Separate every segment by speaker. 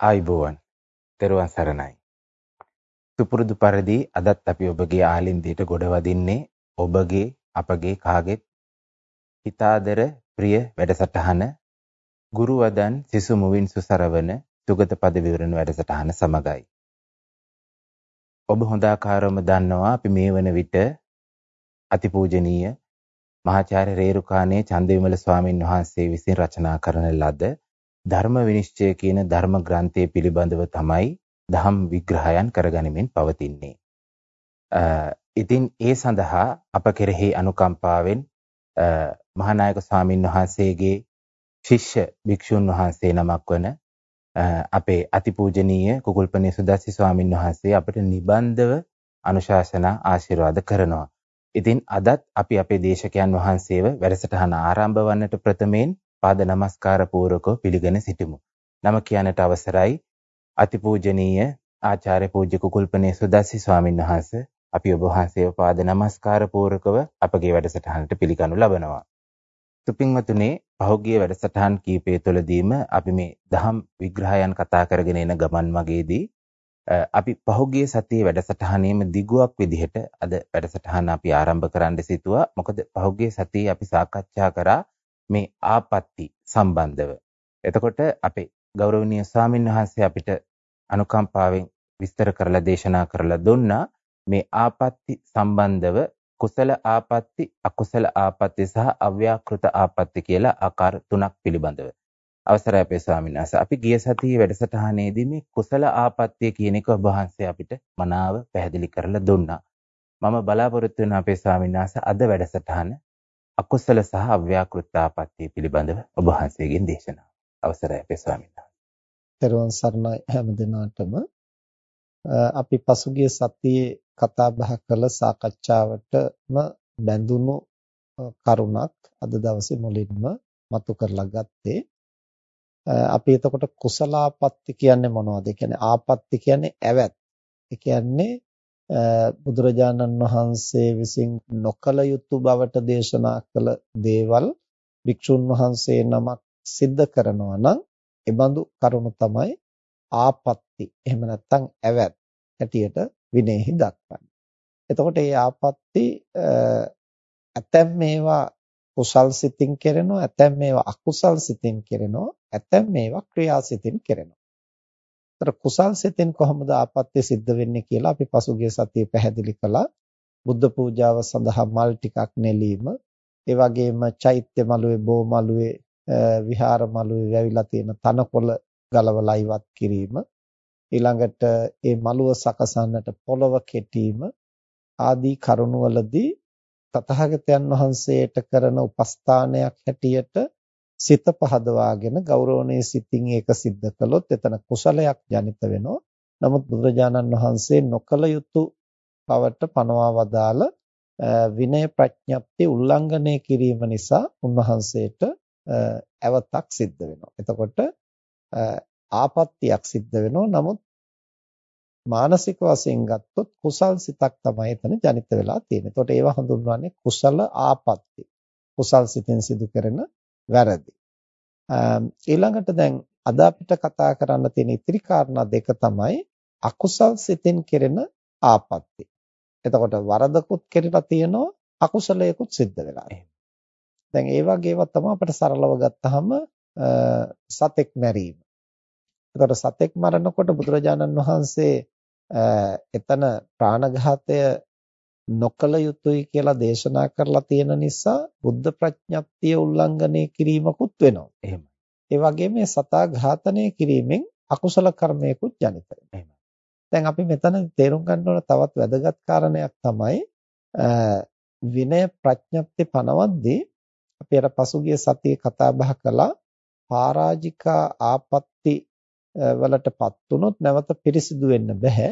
Speaker 1: ආයිබෝවන් තෙරුවන් සරණයි. සුපුරුදු පරිදි අදත් අපි ඔබගේ ආලින්දයට ගොඩ වදින්නේ ඔබගේ අපගේ කාගෙත් හිතාදර ප්‍රිය වැඩසටහන ගුරු වදන් සිසු මුවින් සුසරවන සුගත පද විවරණ වැඩසටහන සමගයි. ඔබ හොඳාකාරවම දන්නවා අපි මේ වන විට අතිපූජනීය මහාචාර්ය රේරුකාණේ චන්දවිමල ස්වාමින් වහන්සේ විසින් රචනා කරන ලද ධර්ම විනිශ්චය කියන ධර්ම ග්‍රන්ථය පිළිබඳව තමයි දහම් විග්‍රහයන් කරගනිමින් පවතින්නේ. ඉතින් ඒ සඳහා අප කෙරෙහි අනුකම්පාවෙන් මහානායක ස්වාමින් වහන්සේගේ ශිෂ්‍ය භික්ෂුන් වහන්සේ නමක් වන අපේ අතිපූජනීය කුකුල්පනේ සුදස්සි ස්වාමින් වහන්සේ අපට නිබන්ධව අනුශාසනා ආශිර්වාද කරනවා. ඉතින් අදත් අපි අපේ දේශකයන් වහන්සේව වැඩසටහන ආරම්භ වන්නට ප්‍රථමයෙන් පාද නමස්කාර පූර්වකව පිළිගෙන සිටිමු. නම කියන්නට අවසරයි අතිපූජනීය ආචාර්ය පූජ්‍ය කුකුල්පනේ සුදස්සි ස්වාමින් වහන්සේ අපි ඔබ වහන්සේව පාද නමස්කාර පූර්වකව අපගේ වැඩසටහනට පිළිගනු ලබනවා. තුපින්වතුනේ පහුගිය වැඩසටහන් කීපය තුළදීම අපි මේ දහම් විග්‍රහයන් කතා කරගෙන එන ගමන් මගේදී අපි පහුගිය සතියේ වැඩසටහනේම දිගුවක් විදිහට අද වැඩසටහන අපි ආරම්භ කරන්න සිතුවා. මොකද පහුගිය සතියේ අපි සාකච්ඡා කරා මේ ආපත්‍ති සම්බන්ධව. එතකොට අපේ ගෞරවනීය ස්වාමින් වහන්සේ අපිට අනුකම්පාවෙන් විස්තර කරලා දේශනා කරලා දුන්නා මේ ආපත්‍ති සම්බන්ධව කුසල ආපත්‍ති අකුසල ආපත්‍ති සහ අව්‍යාකෘත ආපත්‍ති කියලා ආකාර තුනක් පිළිබඳව. අවසරයි අපේ ස්වාමීන් වහන්සේ. අපි ගිය සතියේ වැඩසටහනේදී මේ කුසල ආපත්‍ය කියන එක ඔබ වහන්සේ අපිට මනාව පැහැදිලි කරලා දුන්නා. මම බලාපොරොත්තු වෙන අපේ ස්වාමීන් වහන්සේ අද වැඩසටහන අකුසල සහ අව්‍යාකෘතාපත්‍ය පිළිබඳව ඔබ වහන්සේගෙන් දේශනාව. අවසරයි අපේ ස්වාමීන් වහන්සේ.
Speaker 2: තෙරුවන් සරණයි හැම දිනාටම අපි පසුගිය සතියේ කතා බහ කළ සාකච්ඡාවටම බැඳුණු කරුණක් අද දවසේ මුලින්ම මතු කරලා ගත්තේ අපි එතකොට කුසලාපත්ති කියන්නේ මොනවද? ඒ කියන්නේ ආපත්ති කියන්නේ ඇවැත්. ඒ කියන්නේ බුදුරජාණන් වහන්සේ විසින් නොකල යුතු බවට දේශනා කළ දේවල් වික්ෂුන් වහන්සේ නමක් සිද්ධ කරනවා නම් ඒ බඳු කරුණු තමයි ආපත්‍ති. එහෙම නැත්නම් ඇවැත් හැටියට විනයෙහි දක්වන්නේ. එතකොට මේ ආපත්‍ති ඇතැම් මේවා කුසල් සිතින් කෙරෙනවා ඇතැම් මේවා අකුසල් සිතින් කෙරෙනවා ඇතැම් මේවා ක්‍රියාසිතින් කෙරෙනවා ඒතර කුසල් සිතෙන් කොහොමද ආපත්‍ය සිද්ධ වෙන්නේ කියලා අපි පසුගිය සතියේ පැහැදිලි කළා. බුද්ධ පූජාව සඳහා මල් ටිකක් නෙලීම, ඒ වගේම චෛත්‍ය මළුවේ බෝ මළුවේ විහාර මළුවේ වැවිලා තියෙන තනකොළ ගලවලා ඉවත් කිරීම, ඊළඟට ඒ මළුව සකසන්නට පොළව කෙටීම ආදී කරුණවලදී තථාගතයන් වහන්සේට කරන උපස්ථානයක් හැටියට සිත පහදවාගෙන ගෞරවණීය සිතින් ඒක සිද්ධ කළොත් එතන කුසලයක් ජනිත වෙනවා. නමුත් බුදුරජාණන් වහන්සේ නොකල යුතු බවට පනවා වදාළ විනය ප්‍රඥප්ති උල්ලංඝනය කිරීම නිසා උන්වහන්සේට ඇවතක් සිද්ධ වෙනවා. එතකොට ආපත්‍යක් සිද්ධ වෙනවා. නමුත් මානසික වශයෙන් ගත්තොත් කුසල් සිතක් තමයි එතන ජනිත වෙලා තියෙන්නේ. එතකොට ඒවා හඳුන්වන්නේ කුසල ආපත්‍ති. කුසල් සිතෙන් සිදු කරන වැරදි. ඊළඟට දැන් අද අපිට කතා කරන්න තියෙන ඉතිරි කාරණා දෙක තමයි අකුසල් සිතෙන් කෙරෙන ආපත්‍ය. එතකොට වරදකුත් කෙරලා තියෙනවා අකුසලයකුත් සිද්ධ වෙලා. දැන් ඒ වගේ ඒවා තමයි අපිට සරලව ගත්තාම සතෙක් මැරීම. එතකොට සතෙක් මරනකොට බුදුරජාණන් වහන්සේ එතන ප්‍රාණඝාතය නොකල යුතුයි කියලා දේශනා කරලා තියෙන නිසා බුද්ධ ප්‍රඥප්තිය උල්ලංඝනය කිරීමකුත් වෙනවා.
Speaker 1: එහෙමයි.
Speaker 2: ඒ වගේම මේ සතා ඝාතනය කිරීමෙන් අකුසල කර්මයකුත් ජනිත වෙනවා. දැන් අපි මෙතන තේරුම් ගන්න ඕන තවත් වැදගත් කාරණයක් තමයි විනය ප්‍රඥප්ති පනවද්දී අපි අර පසුගිය සතියේ කතා බහ කළා පරාජිකා ආපත්‍ති වලටපත් වුනොත් නැවත පිරිසිදු වෙන්න බෑ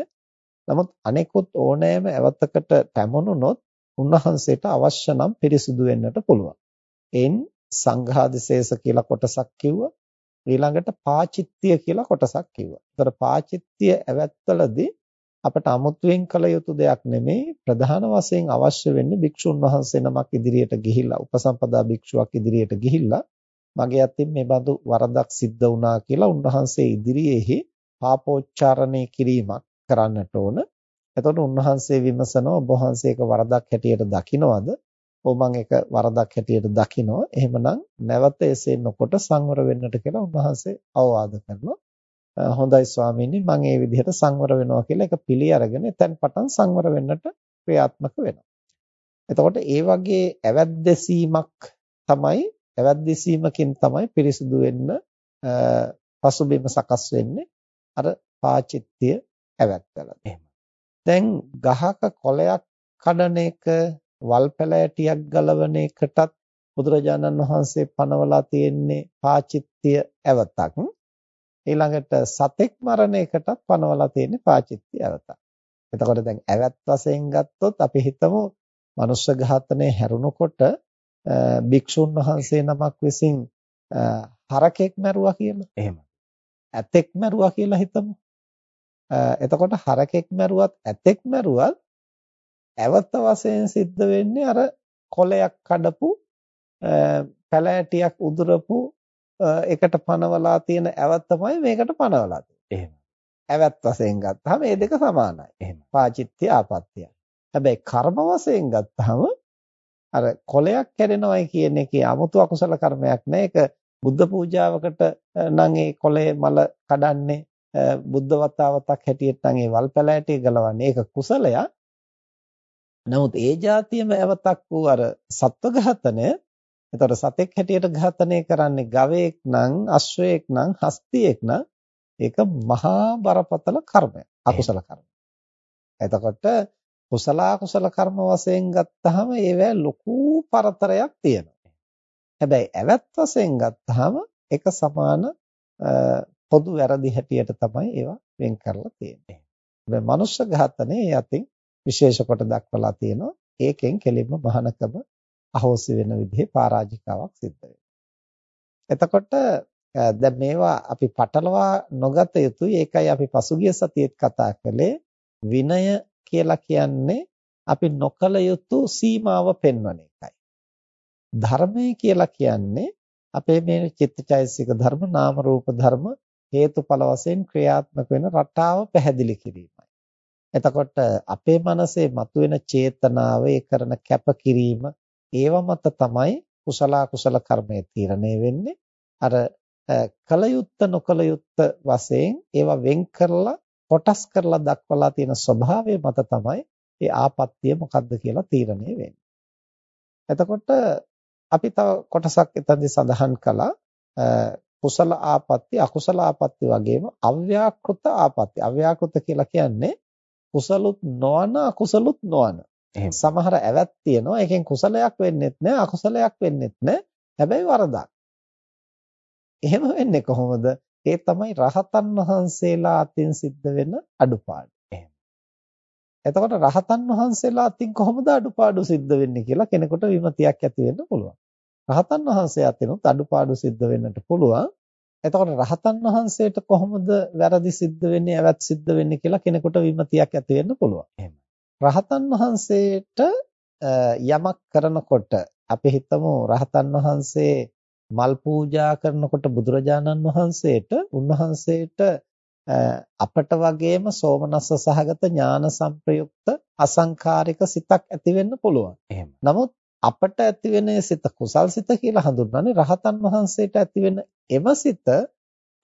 Speaker 2: නමුත් අනෙකුත් ඕනෑම ඇවතකට පැමුණුනොත් උන්වහන්සේට අවශ්‍ය නම් පිරිසිදු වෙන්නට පුළුවන්. එයින් සංඝාදිශේෂ කියලා කොටසක් කිව්වා. ඊළඟට පාචිත්‍ය කියලා කොටසක් කිව්වා. ඒතර පාචිත්‍ය ඇවැත්වලදී අපට අමුතුවෙන් කළ යුතු දෙයක් නෙමෙයි ප්‍රධාන වශයෙන් අවශ්‍ය වෙන්නේ භික්ෂුන් වහන්සේ නමක් ඉදිරියට ගිහිල්ලා උපසම්පදා භික්ෂුවක් ඉදිරියට ගිහිල්ලා මගේ අතින් මේ බඳු වරදක් සිද්ධ වුණා කියලා උන්වහන්සේ ඉදිරියේහි පාපෝච්චාරණය කිරීමක් කරන්නට ඕන. එතකොට උන්වහන්සේ විමසනවා ඔබ වහන්සේ ඒක වරදක් හැටියට දකිනවද? ඔව් මම ඒක වරදක් හැටියට දකිනවා. එහෙමනම් නැවත එසේ නොකොට සංවර වෙන්නට කියලා උන්වහන්සේ අවවාද කරනවා. හොඳයි ස්වාමීනි මම මේ විදිහට සංවර වෙනවා කියලා ඒක පිළි අරගෙන එතෙන් පටන් සංවර වෙන්නට ක්‍රියාත්මක වෙනවා. එතකොට ඒ වගේ ඇවැද්දසීමක් තමයි ඇවැද්දසීමකින් තමයි පිරිසුදු වෙන්න පසුබිම සකස් වෙන්නේ අර පාචිත්‍ය ඇවැත්තලා. එහෙම. දැන් ගහක කොළයක් කඩන එක වල් පැලෑටියක් ගලවන එකටත් බුදුරජාණන් වහන්සේ පනවලා තියෙන්නේ පාචිත්‍ය ඇවතක්. ඊළඟට සතෙක් මරණ එකටත් පනවලා තියෙන්නේ පාචිත්‍ය ඇවතක්. එතකොට දැන් ඇවත් වශයෙන් ගත්තොත් අපි හිතමු මනුෂ්‍ය ඝාතනය හැරුණකොට භික්ෂුන් වහන්සේ නමක් විසින් හරකෙක් මැරුවා කියලා.
Speaker 1: එහෙම.
Speaker 2: ඇතෙක් මැරුවා කියලා හිතමු. එතකොට හරකෙක් මැරුවත් ඇතෙක් මැරුවත් ඇවත වශයෙන් සිද්ධ වෙන්නේ අර කොලයක් කඩපු පැලෑටියක් උදුරපු එකට පනවලා තියෙන ඇවත් තමයි මේකට පනවලා තියෙන්නේ.
Speaker 1: එහෙම.
Speaker 2: ඇවත් වශයෙන් ගත්තාම මේ දෙක සමානයි.
Speaker 1: එහෙම.
Speaker 2: පාචිත්‍ය ආපත්‍ය. හැබැයි කර්ම වශයෙන් ගත්තාම අර කොලයක් කැඩෙනවයි කියන එකේ 아무තු අකුසල කර්මයක් නෑ. ඒක බුද්ධ පූජාවකට නම් ඒ කොලේ මල කඩන්නේ බුද්ධ වතාවතක් හැටියට නම් ඒ වල් පැලෑටිය ගලවන්නේ. ඒක කුසලයක්. නමුත් ඒ જાතියම ඇවතක් වූ අර සත්ව ඝාතනය එතකොට සතෙක් හැටියට ඝාතනය කරන්නේ ගවයෙක් නම් අශ්වයෙක් නම් හස්තියෙක් නම් ඒක මහා බරපතල කර්මයක් අකුසල කර්මයක්. එතකොට කුසල අකුසල කර්ම වශයෙන් ගත්තාම ඒවැ ලොකු පරතරයක් තියෙනවා. හැබැයි ඇවත් වශයෙන් ගත්තාම ඒක සමාන පොදු වැරදි හැටියට තමයි ඒවා වෙන් කරලා තියෙන්නේ. හැබැයි මනුෂ්‍ය ඝාතනයේ යතින් විශේෂ කොට දක්වලා තියෙනවා. ඒකෙන් කෙලින්ම මහානකම අහෝසි වෙන විදිහේ පරාජිකාවක් සිද්ධ වෙනවා. එතකොට දැන් මේවා අපි පටලවා නොගත යුතුයි. ඒකයි අපි පසුගිය සතියේත් කතා කළේ විනය කියලා කියන්නේ අපි නොකල යුතු සීමාව පෙන්වන එකයි. ධර්මය කියලා කියන්නේ අපේ මේ චිත්තචෛතසික ධර්ම නාම රූප ධර්ම හේතුඵල වශයෙන් ක්‍රියාත්මක වෙන රටාව පැහැදිලි කිරීමයි. එතකොට අපේ මනසේ මතුවෙන චේතනාව ඒ කරන කැපකිරීම ඒව මත තමයි කුසල කුසල කර්මය තීරණය වෙන්නේ. අර කලයුත්ත නොකලයුත්ත වශයෙන් ඒවා වෙන් කරලා කොටස් කරලා දක්වලා තියෙන ස්වභාවය මත තමයි ඒ ආපත්‍ය මොකක්ද කියලා තීරණය වෙන්නේ. එතකොට අපි තව කොටසක් එතනදී සඳහන් කළා කුසල ආපත්‍ය අකුසල ආපත්‍ය වගේම අව්‍යාකෘත ආපත්‍ය. අව්‍යාකෘත කියලා කියන්නේ කුසලුත් නොවන අකුසලුත් නොවන. සමහර ඇවත් තියෙනවා. ඒකෙන් කුසලයක් වෙන්නෙත් නැහැ අකුසලයක් වෙන්නෙත් නැහැ. හැබැයි වරදක්. එහෙම වෙන්නේ කොහොමද? ඒ තමයි රහතන් වහන්සේලා අතින් සිද්ධ වෙන අඩුපාඩු. එතකොට රහතන් වහන්සේලා අතින් කොහොමද අඩුපාඩු සිද්ධ වෙන්නේ කියලා කෙනෙකුට විමතියක් ඇති වෙන්න පුළුවන්. රහතන් වහන්සේ අතිනුත් අඩුපාඩු සිද්ධ වෙන්නට පුළුවන්. එතකොට රහතන් වහන්සේට කොහොමද වැරදි සිද්ධ වෙන්නේ, ඇවත් සිද්ධ වෙන්නේ කියලා කෙනෙකුට විමතියක් ඇති වෙන්න පුළුවන්. එහෙම. රහතන් වහන්සේට යමක් කරනකොට අපි හිතමු රහතන් වහන්සේ මල් පූජා කරනකොට බුදුරජාණන් වහන්සේට උන්වහන්සේට අපට වගේම සෝමනස්ස සහගත ඥාන සංප්‍රයුක්ත අසංකාරික සිතක් ඇති වෙන්න පුළුවන්.
Speaker 1: එහෙම.
Speaker 2: නමුත් අපට ඇති වෙන සිත කුසල් සිත කියලා හඳුන්වන්නේ රහතන් වහන්සේට ඇති වෙන එම සිත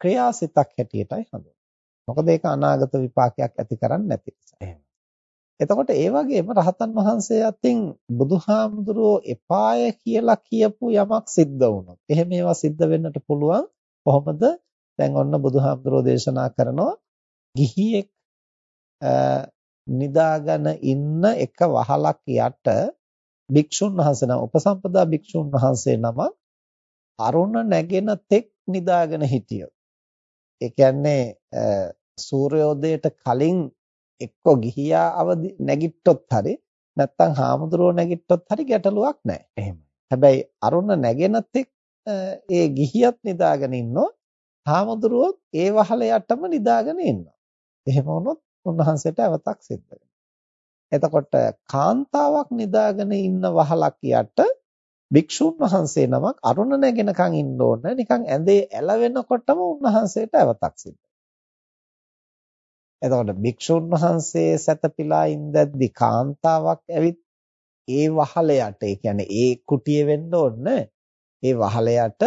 Speaker 2: ක්‍රියාසිතක් හැටියටයි හඳුන්වන්නේ. මොකද ඒක අනාගත විපාකයක් ඇති කරන්නේ නැති නිසා.
Speaker 1: එහෙම.
Speaker 2: එතකොට ඒ වගේම රහතන් වහන්සේ අතින් බුදුහාමුදුරුවෝ එපාය කියලා කියපු යමක් සිද්ධ වුණොත් එහෙම ඒවා සිද්ධ වෙන්නට පුළුවන් කොහොමද දැන් ඔන්න බුදුහාමුදුරුවෝ දේශනා කරනවා ගිහියෙක් නිදාගෙන ඉන්න එක වහලක් යට භික්ෂුන් වහන්සේ නම උපසම්පදා භික්ෂුන් වහන්සේ නම අරුණ නැගෙන තෙක් නිදාගෙන හිටියොත් ඒ කියන්නේ සූර්යෝදයට කලින් එක්ක ගිහියා අවදි නැගිට්ටොත් හරි නැත්නම් හාමුදුරුවෝ නැගිට්ටොත් හරි ගැටලුවක් නැහැ.
Speaker 1: එහෙමයි.
Speaker 2: හැබැයි අරුණ නැගෙනත් ඒ ගිහියත් නිදාගෙන ඉන්නෝ හාමුදුරුවොත් ඒ වහල යටම නිදාගෙන ඉන්නවා. එහෙම වුණොත් උන්වහන්සේට අවතක් සිද්ධ වෙනවා. එතකොට කාන්තාවක් නිදාගෙන ඉන්න වහලක් යට භික්ෂුන් වහන්සේ නමක් අරුණ නැගෙනකන් ඉන්න ඕන. නිකන් ඇඳේ ඇලවෙනකොටම උන්වහන්සේට අවතක් සිද්ධ එතකොට භික්ෂුන් වහන්සේ සැතපීලා ඉඳද්දි කාන්තාවක් ඇවිත් ඒ වහලයට ඒ කියන්නේ ඒ කුටිය වෙන්න ඕනේ. ඒ වහලයට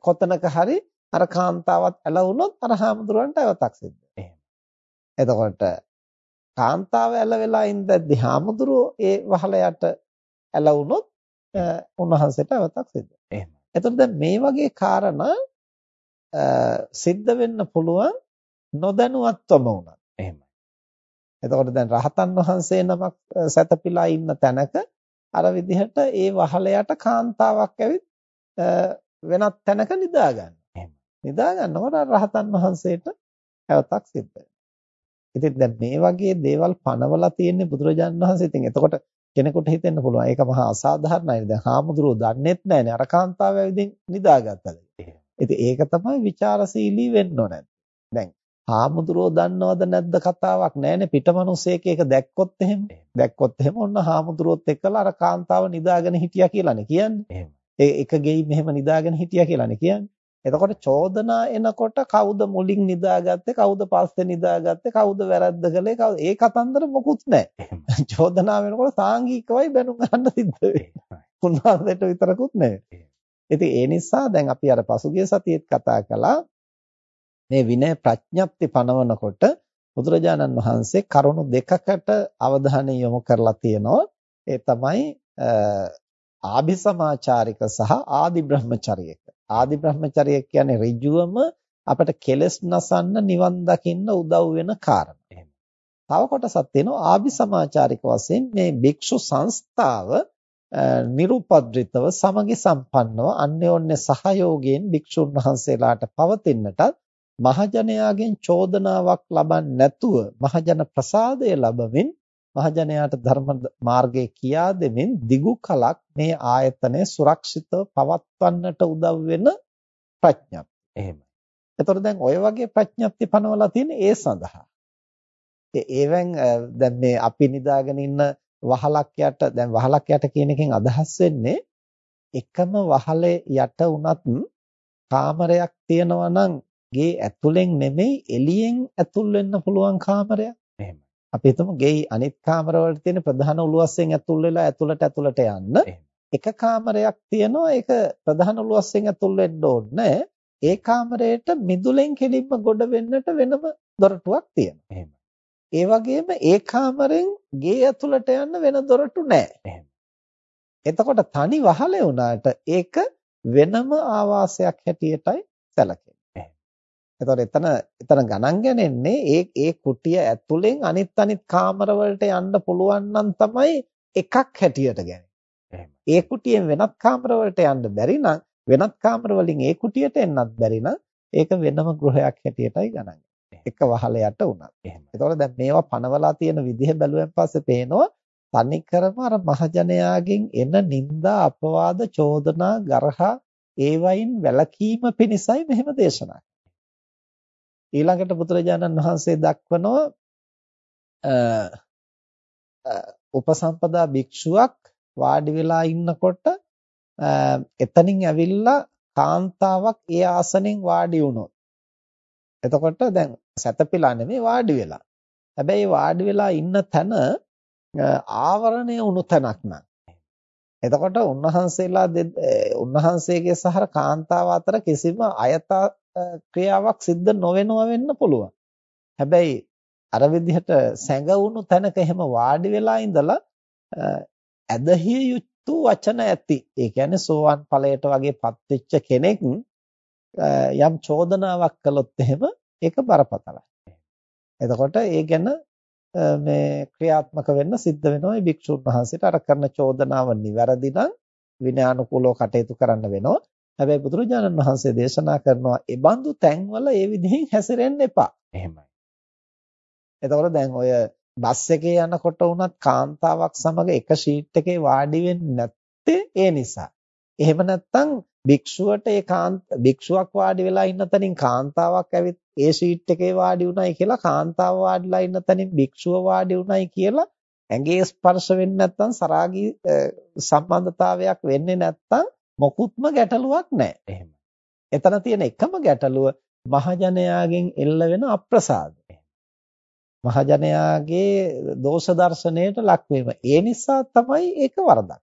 Speaker 2: කොතනක හරි අර කාන්තාවත් ඇලවුනොත් අර හාමුදුරන්ට අවතක් සිද්ධ වෙනවා. එතකොට කාන්තාව ඇල වෙලා ඉඳද්දි හාමුදුරුවෝ ඒ වහලයට ඇලවුනොත් උන්වහන්සේට අවතක් සිද්ධ වෙනවා. එහෙමයි. එතකොට දැන් මේ වගේ කාරණා සිද්ධ වෙන්න පුළුවන් නොදැනුවත්වම වුණත්.
Speaker 1: එහෙමයි.
Speaker 2: එතකොට දැන් රහතන් වහන්සේ නමක් සැතපීලා ඉන්න තැනක අර විදිහට ඒ වහලයට කාන්තාවක් ඇවිත් වෙනත් තැනක නිදා ගන්න.
Speaker 1: එහෙමයි.
Speaker 2: නිදා ගන්නකොට රහතන් වහන්සේට හැවතක් සිද්ධ. ඉතින් දැන් මේ වගේ දේවල් පනවලා තියෙන්නේ බුදුරජාණන් වහන්සේ. ඉතින් එතකොට කෙනෙකුට හිතෙන්න පුළුවන් ඒක මහා අසාධාරණයි. දැන් හාමුදුරුවෝ දන්නේත් නැහැනේ අර කාන්තාව ඇවිදින් නිදාගත්තද. ඉතින් ඒක තමයි ਵਿਚාරශීලී වෙන්න ඕනේ. දැන් හාමුදුරුවෝ දන්නවද නැද්ද කතාවක් නැහැනේ පිටමනුස්සයෙක් ඒක දැක්කොත් එහෙම. දැක්කොත් එහෙම ඔන්න හාමුදුරුවොත් එක්කලා අර කාන්තාව නිදාගෙන හිටියා කියලානේ කියන්නේ. ඒ එක ගෙයි මෙහෙම නිදාගෙන හිටියා කියලානේ කියන්නේ. එතකොට චෝදනා එනකොට කවුද මුලින් නිදාගත්තේ කවුද පස්සේ නිදාගත්තේ කවුද වැරද්ද කළේ කවුද ඒ කතන්දර මොකුත් නැහැ. චෝදනා වෙනකොට සාංගිකවයි බැනුම් ගන්න සිද්ධ වෙන්නේ. විතරකුත් නෙවෙයි ඉතින් ඒ නිසා දැන් අපි අර පසුගිය සතියේත් කතා කළා. මේ විනය ප්‍රඥප්ති පනවනකොට බුදුරජාණන් වහන්සේ කරුණු දෙකකට අවධානය යොමු කරලා තියෙනවා. ඒ තමයි ආභිසමාචාරික සහ ආදි බ්‍රහ්මචර්යක ආදි බ්‍රහ්මචර්ය කියන්නේ ඍජුවම අපට කෙලස් නසන්න නිවන් දකින්න උදව් වෙන කාරණා. තව කොටසක් තියෙනවා ආභි සමාචාරික වශයෙන් මේ භික්ෂු සංස්ථාව නිරුපද්‍රිතව සමගි සම්පන්නව අන්‍යෝන්‍ය සහයෝගයෙන් භික්ෂුන් වහන්සේලාට පවතින්නටත් මහජනයාගෙන් චෝදනාවක් ලබන්නේ නැතුව මහජන ප්‍රසාදය ලැබමින් මහජනයාට ධර්ම මාර්ගය කියා දෙමින් දිගු කලක් මේ ආයතනය සුරක්ෂිතව පවත්වන්නට උදව් වෙන ප්‍රඥප්තිය.
Speaker 1: එහෙමයි.
Speaker 2: එතකොට දැන් ඔය වගේ ප්‍රඥප්තිය පනවලා තියෙන්නේ ඒ සඳහා. ඒවෙන් දැන් මේ අපි නිදාගෙන ඉන්න වහලක් යට දැන් වහලක් යට කියන එකෙන් අදහස් වෙන්නේ එකම වහලේ යට උනත් කාමරයක් තියෙනවා නම් ගේ ඇතුලෙන් නෙමෙයි එළියෙන් ඇතුල් වෙන්න පුළුවන් කාමරයක්.
Speaker 1: එහෙමයි.
Speaker 2: අපි හිතමු ගෙයි අනිත් කාමරවල තියෙන ප්‍රධාන උළුවස්යෙන් ඇතුල් වෙලා ඇතුළට ඇතුළට යන්න එක කාමරයක් තියෙනවා ඒක ප්‍රධාන උළුවස්යෙන් ඇතුල් වෙන්න ඕනේ. ඒ කාමරයට මිදුලෙන් කෙලින්ම ගොඩ වෙන්නට වෙනම දොරටුවක් තියෙනවා. ඒ වගේම ඒ කාමරෙන් ගේ ඇතුළට යන්න වෙන දොරටු නැහැ. එතකොට තනි වහලේ වුණාට ඒක වෙනම ආවාසයක් හැටියටයි සැලකෙන්නේ එතකොට එතන එතන ගණන් ගන්නේ ඒ ඒ කුටිය ඇතුලෙන් අනිත් අනිත් කාමර යන්න පුළුවන් නම් තමයි එකක් හැටියට ගන්නේ. ඒ කුටියෙන් වෙනත් කාමර යන්න බැරි නම් වෙනත් කාමර ඒ කුටියට එන්නත් බැරි නම් ඒක වෙනම ගෘහයක් හැටියටයි ගණන් එක වහලයට උනත්. එතකොට දැන් මේවා පනවලා තියෙන විදිහ බැලුවෙන් පස්සේ පේනවා තනිකරම අර මහජනයාගෙන් එන නිന്ദා අපවාද චෝදනා ගරහා ඒවයින් වැළකීම පිණිසයි මෙහෙම දේශනා ඊළඟට බුදුරජාණන් වහන්සේ දක්වනවා උපසම්පදා භික්ෂුවක් වාඩි වෙලා ඉන්නකොට එතනින් ඇවිල්ලා කාන්තාවක් ඒ ආසනෙන් වාඩි වුණොත් එතකොට දැන් සැතපීලා නෙමෙයි වාඩි වෙලා. හැබැයි වාඩි වෙලා ඉන්න තැන ආවරණය වුණු තැනක් නං. එතකොට උන්වහන්සේලා උන්වහන්සේගේ සහ කාන්තාව අතර කිසිම අයථා ක්‍රියාවක් සිද්ධ නොවෙනවා වෙන්න පුළුවන්. හැබැයි අර විදිහට සැඟවුණු තැනක එහෙම වාඩි වෙලා ඉඳලා ඇදහිය යුතු වචන ඇති. ඒ කියන්නේ සෝවන් ඵලයට වගේපත් වෙච්ච කෙනෙක් යම් චෝදනාවක් කළොත් එහෙම ඒක බරපතලයි. එතකොට ඒ ගැන මේ ක්‍රියාත්මක වෙන්න සිද්ධ වෙනවා මේ භික්ෂුන් වහන්සේට අර කරන චෝදනාව නිවැරදි නම් විනයානුකූලව කටයුතු කරන්න වෙනවා. හැබැයි බුදුරජාණන් වහන්සේ දේශනා කරනවා ඒ බඳු තැන්වල ඒ විදිහෙන් හැසිරෙන්න එපා.
Speaker 1: එහෙමයි.
Speaker 2: එතකොට දැන් ඔය බස් එකේ යනකොට වුණත් කාන්තාවක් සමග එක ෂීට් එකේ වාඩි වෙන්නේ නැත්තේ ඒ නිසා. එහෙම නැත්නම් භික්ෂුවට ඒ කාන්ත භික්ෂුවක් වාඩි වෙලා ඉන්න තැනින් කාන්තාවක් ඇවිත් ඒ ෂීට් එකේ වාඩි වුණයි කියලා කාන්තාව වාඩිලා ඉන්න තැනින් භික්ෂුව වාඩි වුණයි කියලා ඇඟේ ස්පර්ශ වෙන්නේ නැත්නම් සරාගී සම්බන්ධතාවයක් වෙන්නේ නැත්නම් මොකුත්ම ගැටලුවක් නැහැ.
Speaker 1: එහෙමයි.
Speaker 2: එතන තියෙන එකම ගැටලුව මහජනයාගෙන් එල්ල වෙන අප්‍රසාදය. මහජනයාගේ දෝෂ දර්ශනයට ලක් වීම. ඒ නිසා තමයි ඒක වරදක්.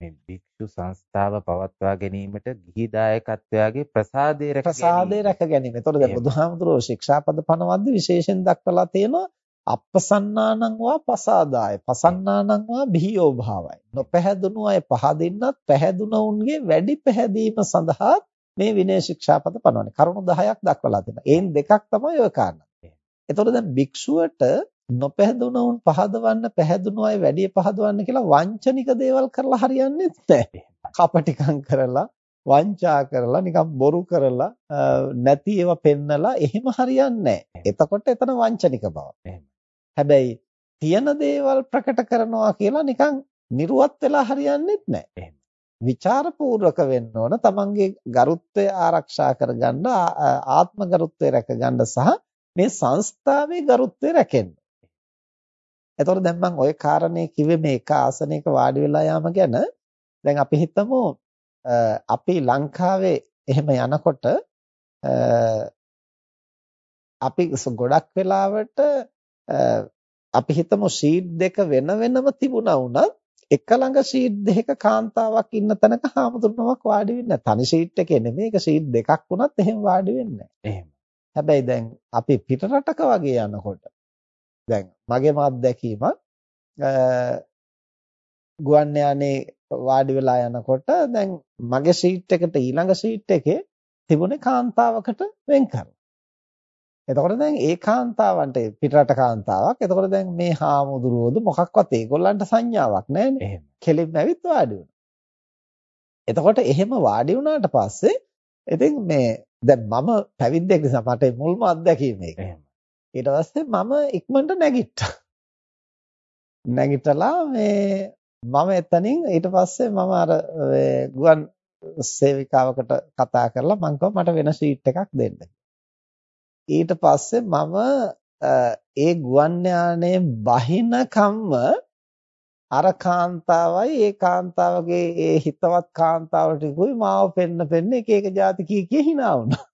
Speaker 1: මේ භික්ෂු සංස්ථාව පවත්වා ගැනීමට ගිහි දායකත්වයාගේ ප්‍රසාදය රැක
Speaker 2: ප්‍රසාදය රැක ගැනීම. ඒතකොට දැන් බුදුහාමුදුරුවෝ ශික්ෂාපද පනවද්දී විශේෂයෙන් දක්වලා තියෙනවා අප්පසන්නානං වා පසාදාය පසන්නානං වා බිහියෝ භාවයි නොපැහැදුණු අය පහදින්නත් පැහැදුණවුන්ගේ වැඩි පැහැදීම සඳහා මේ විනය ශික්ෂාපද පනවන්නේ කරුණු 10ක් දක්වලා තියෙනවා. ඒන් දෙකක් තමයි ඔය කාරණා. එතකොට දැන් භික්ෂුවට නොපැහැදුණවුන් පහදවන්න පැහැදුණු අය වැඩි පහදවන්න කියලා වංචනික දේවල් කරලා හරියන්නේ නැහැ. කපටිකම් කරලා වංචා කරලා නිකන් බොරු කරලා නැති ඒවා පෙන්නලා එහෙම හරියන්නේ නැහැ. එතකොට එතන වංචනික බව. හැබැයි තියෙන දේවල් ප්‍රකට කරනවා කියලා නිකන් නිර්වත් වෙලා හරියන්නේත් නැහැ. විචාරපූර්වක වෙන්න ඕන තමන්ගේ ගරුත්වය ආරක්ෂා කරගන්න ආත්ම ගරුත්වය රැකගන්න සහ මේ සංස්ථාවේ ගරුත්වය රැකෙන්න. එතකොට දැන් මම ওই කාරණේ කිව්වේ මේ එක ආසනයක වාඩි වෙලා යාම ගැන. දැන් අපි හිතමු අපි ලංකාවේ එහෙම යනකොට අපි ගොඩක් වෙලාවට අපි හිතමු ෂීට් දෙක වෙන වෙනම තිබුණා වුණත් එක ළඟ ෂීට් දෙකක කාන්තාවක් ඉන්න තැනක හාමුදුරුවමක් වාඩි වෙන්නේ නැහැ. තනි ෂීට් එකේ නෙමෙයි ඒක ෂීට් දෙකක් වුණත් එහෙම වාඩි වෙන්නේ නැහැ. හැබැයි දැන් අපි පිට රටක වගේ යනකොට දැන් මගේම අත්දැකීම ගුවන් යානේ වාඩි වෙලා යනකොට දැන් මගේ ෂීට් එකට ඊළඟ ෂීට් එකේ තිබුණේ කාන්තාවකට වෙන් කරලා. එතකොට දැන් ඒ කාන්තාවන්ට පිටරට කාන්තාවක්. එතකොට දැන් මේ හාමුදුරුවෝද මොකක්වත් ඒගොල්ලන්ට සංඥාවක් නැහැනේ. එහෙම. කෙලින්ම ඇවිත් වාඩි වුණා. එතකොට එහෙම වාඩි වුණාට පස්සේ ඉතින් මේ දැන් මම පැවිද්දෙක් නිසා මට මුල්ම අත්දැකීම ඒක. ඊට පස්සේ මම ඉක්මනට නැගිට්ටා. නැගිටලා මේ මම එතනින් ඊට පස්සේ මම අර ගුවන් සේවිකාවකට කතා කරලා මං මට වෙන ෂීට් එකක් දෙන්න. ඊට පස්සේ මම ඒ ගුවන් යානයේ බහිනකම්ම අර කාන්තාවයි ඒ කාන්තාවගේ ඒ හිතවත් කාන්තාවට ටිකුයි මාව පෙන්න පෙන්න එක එක જાති කී කී hina වුණා.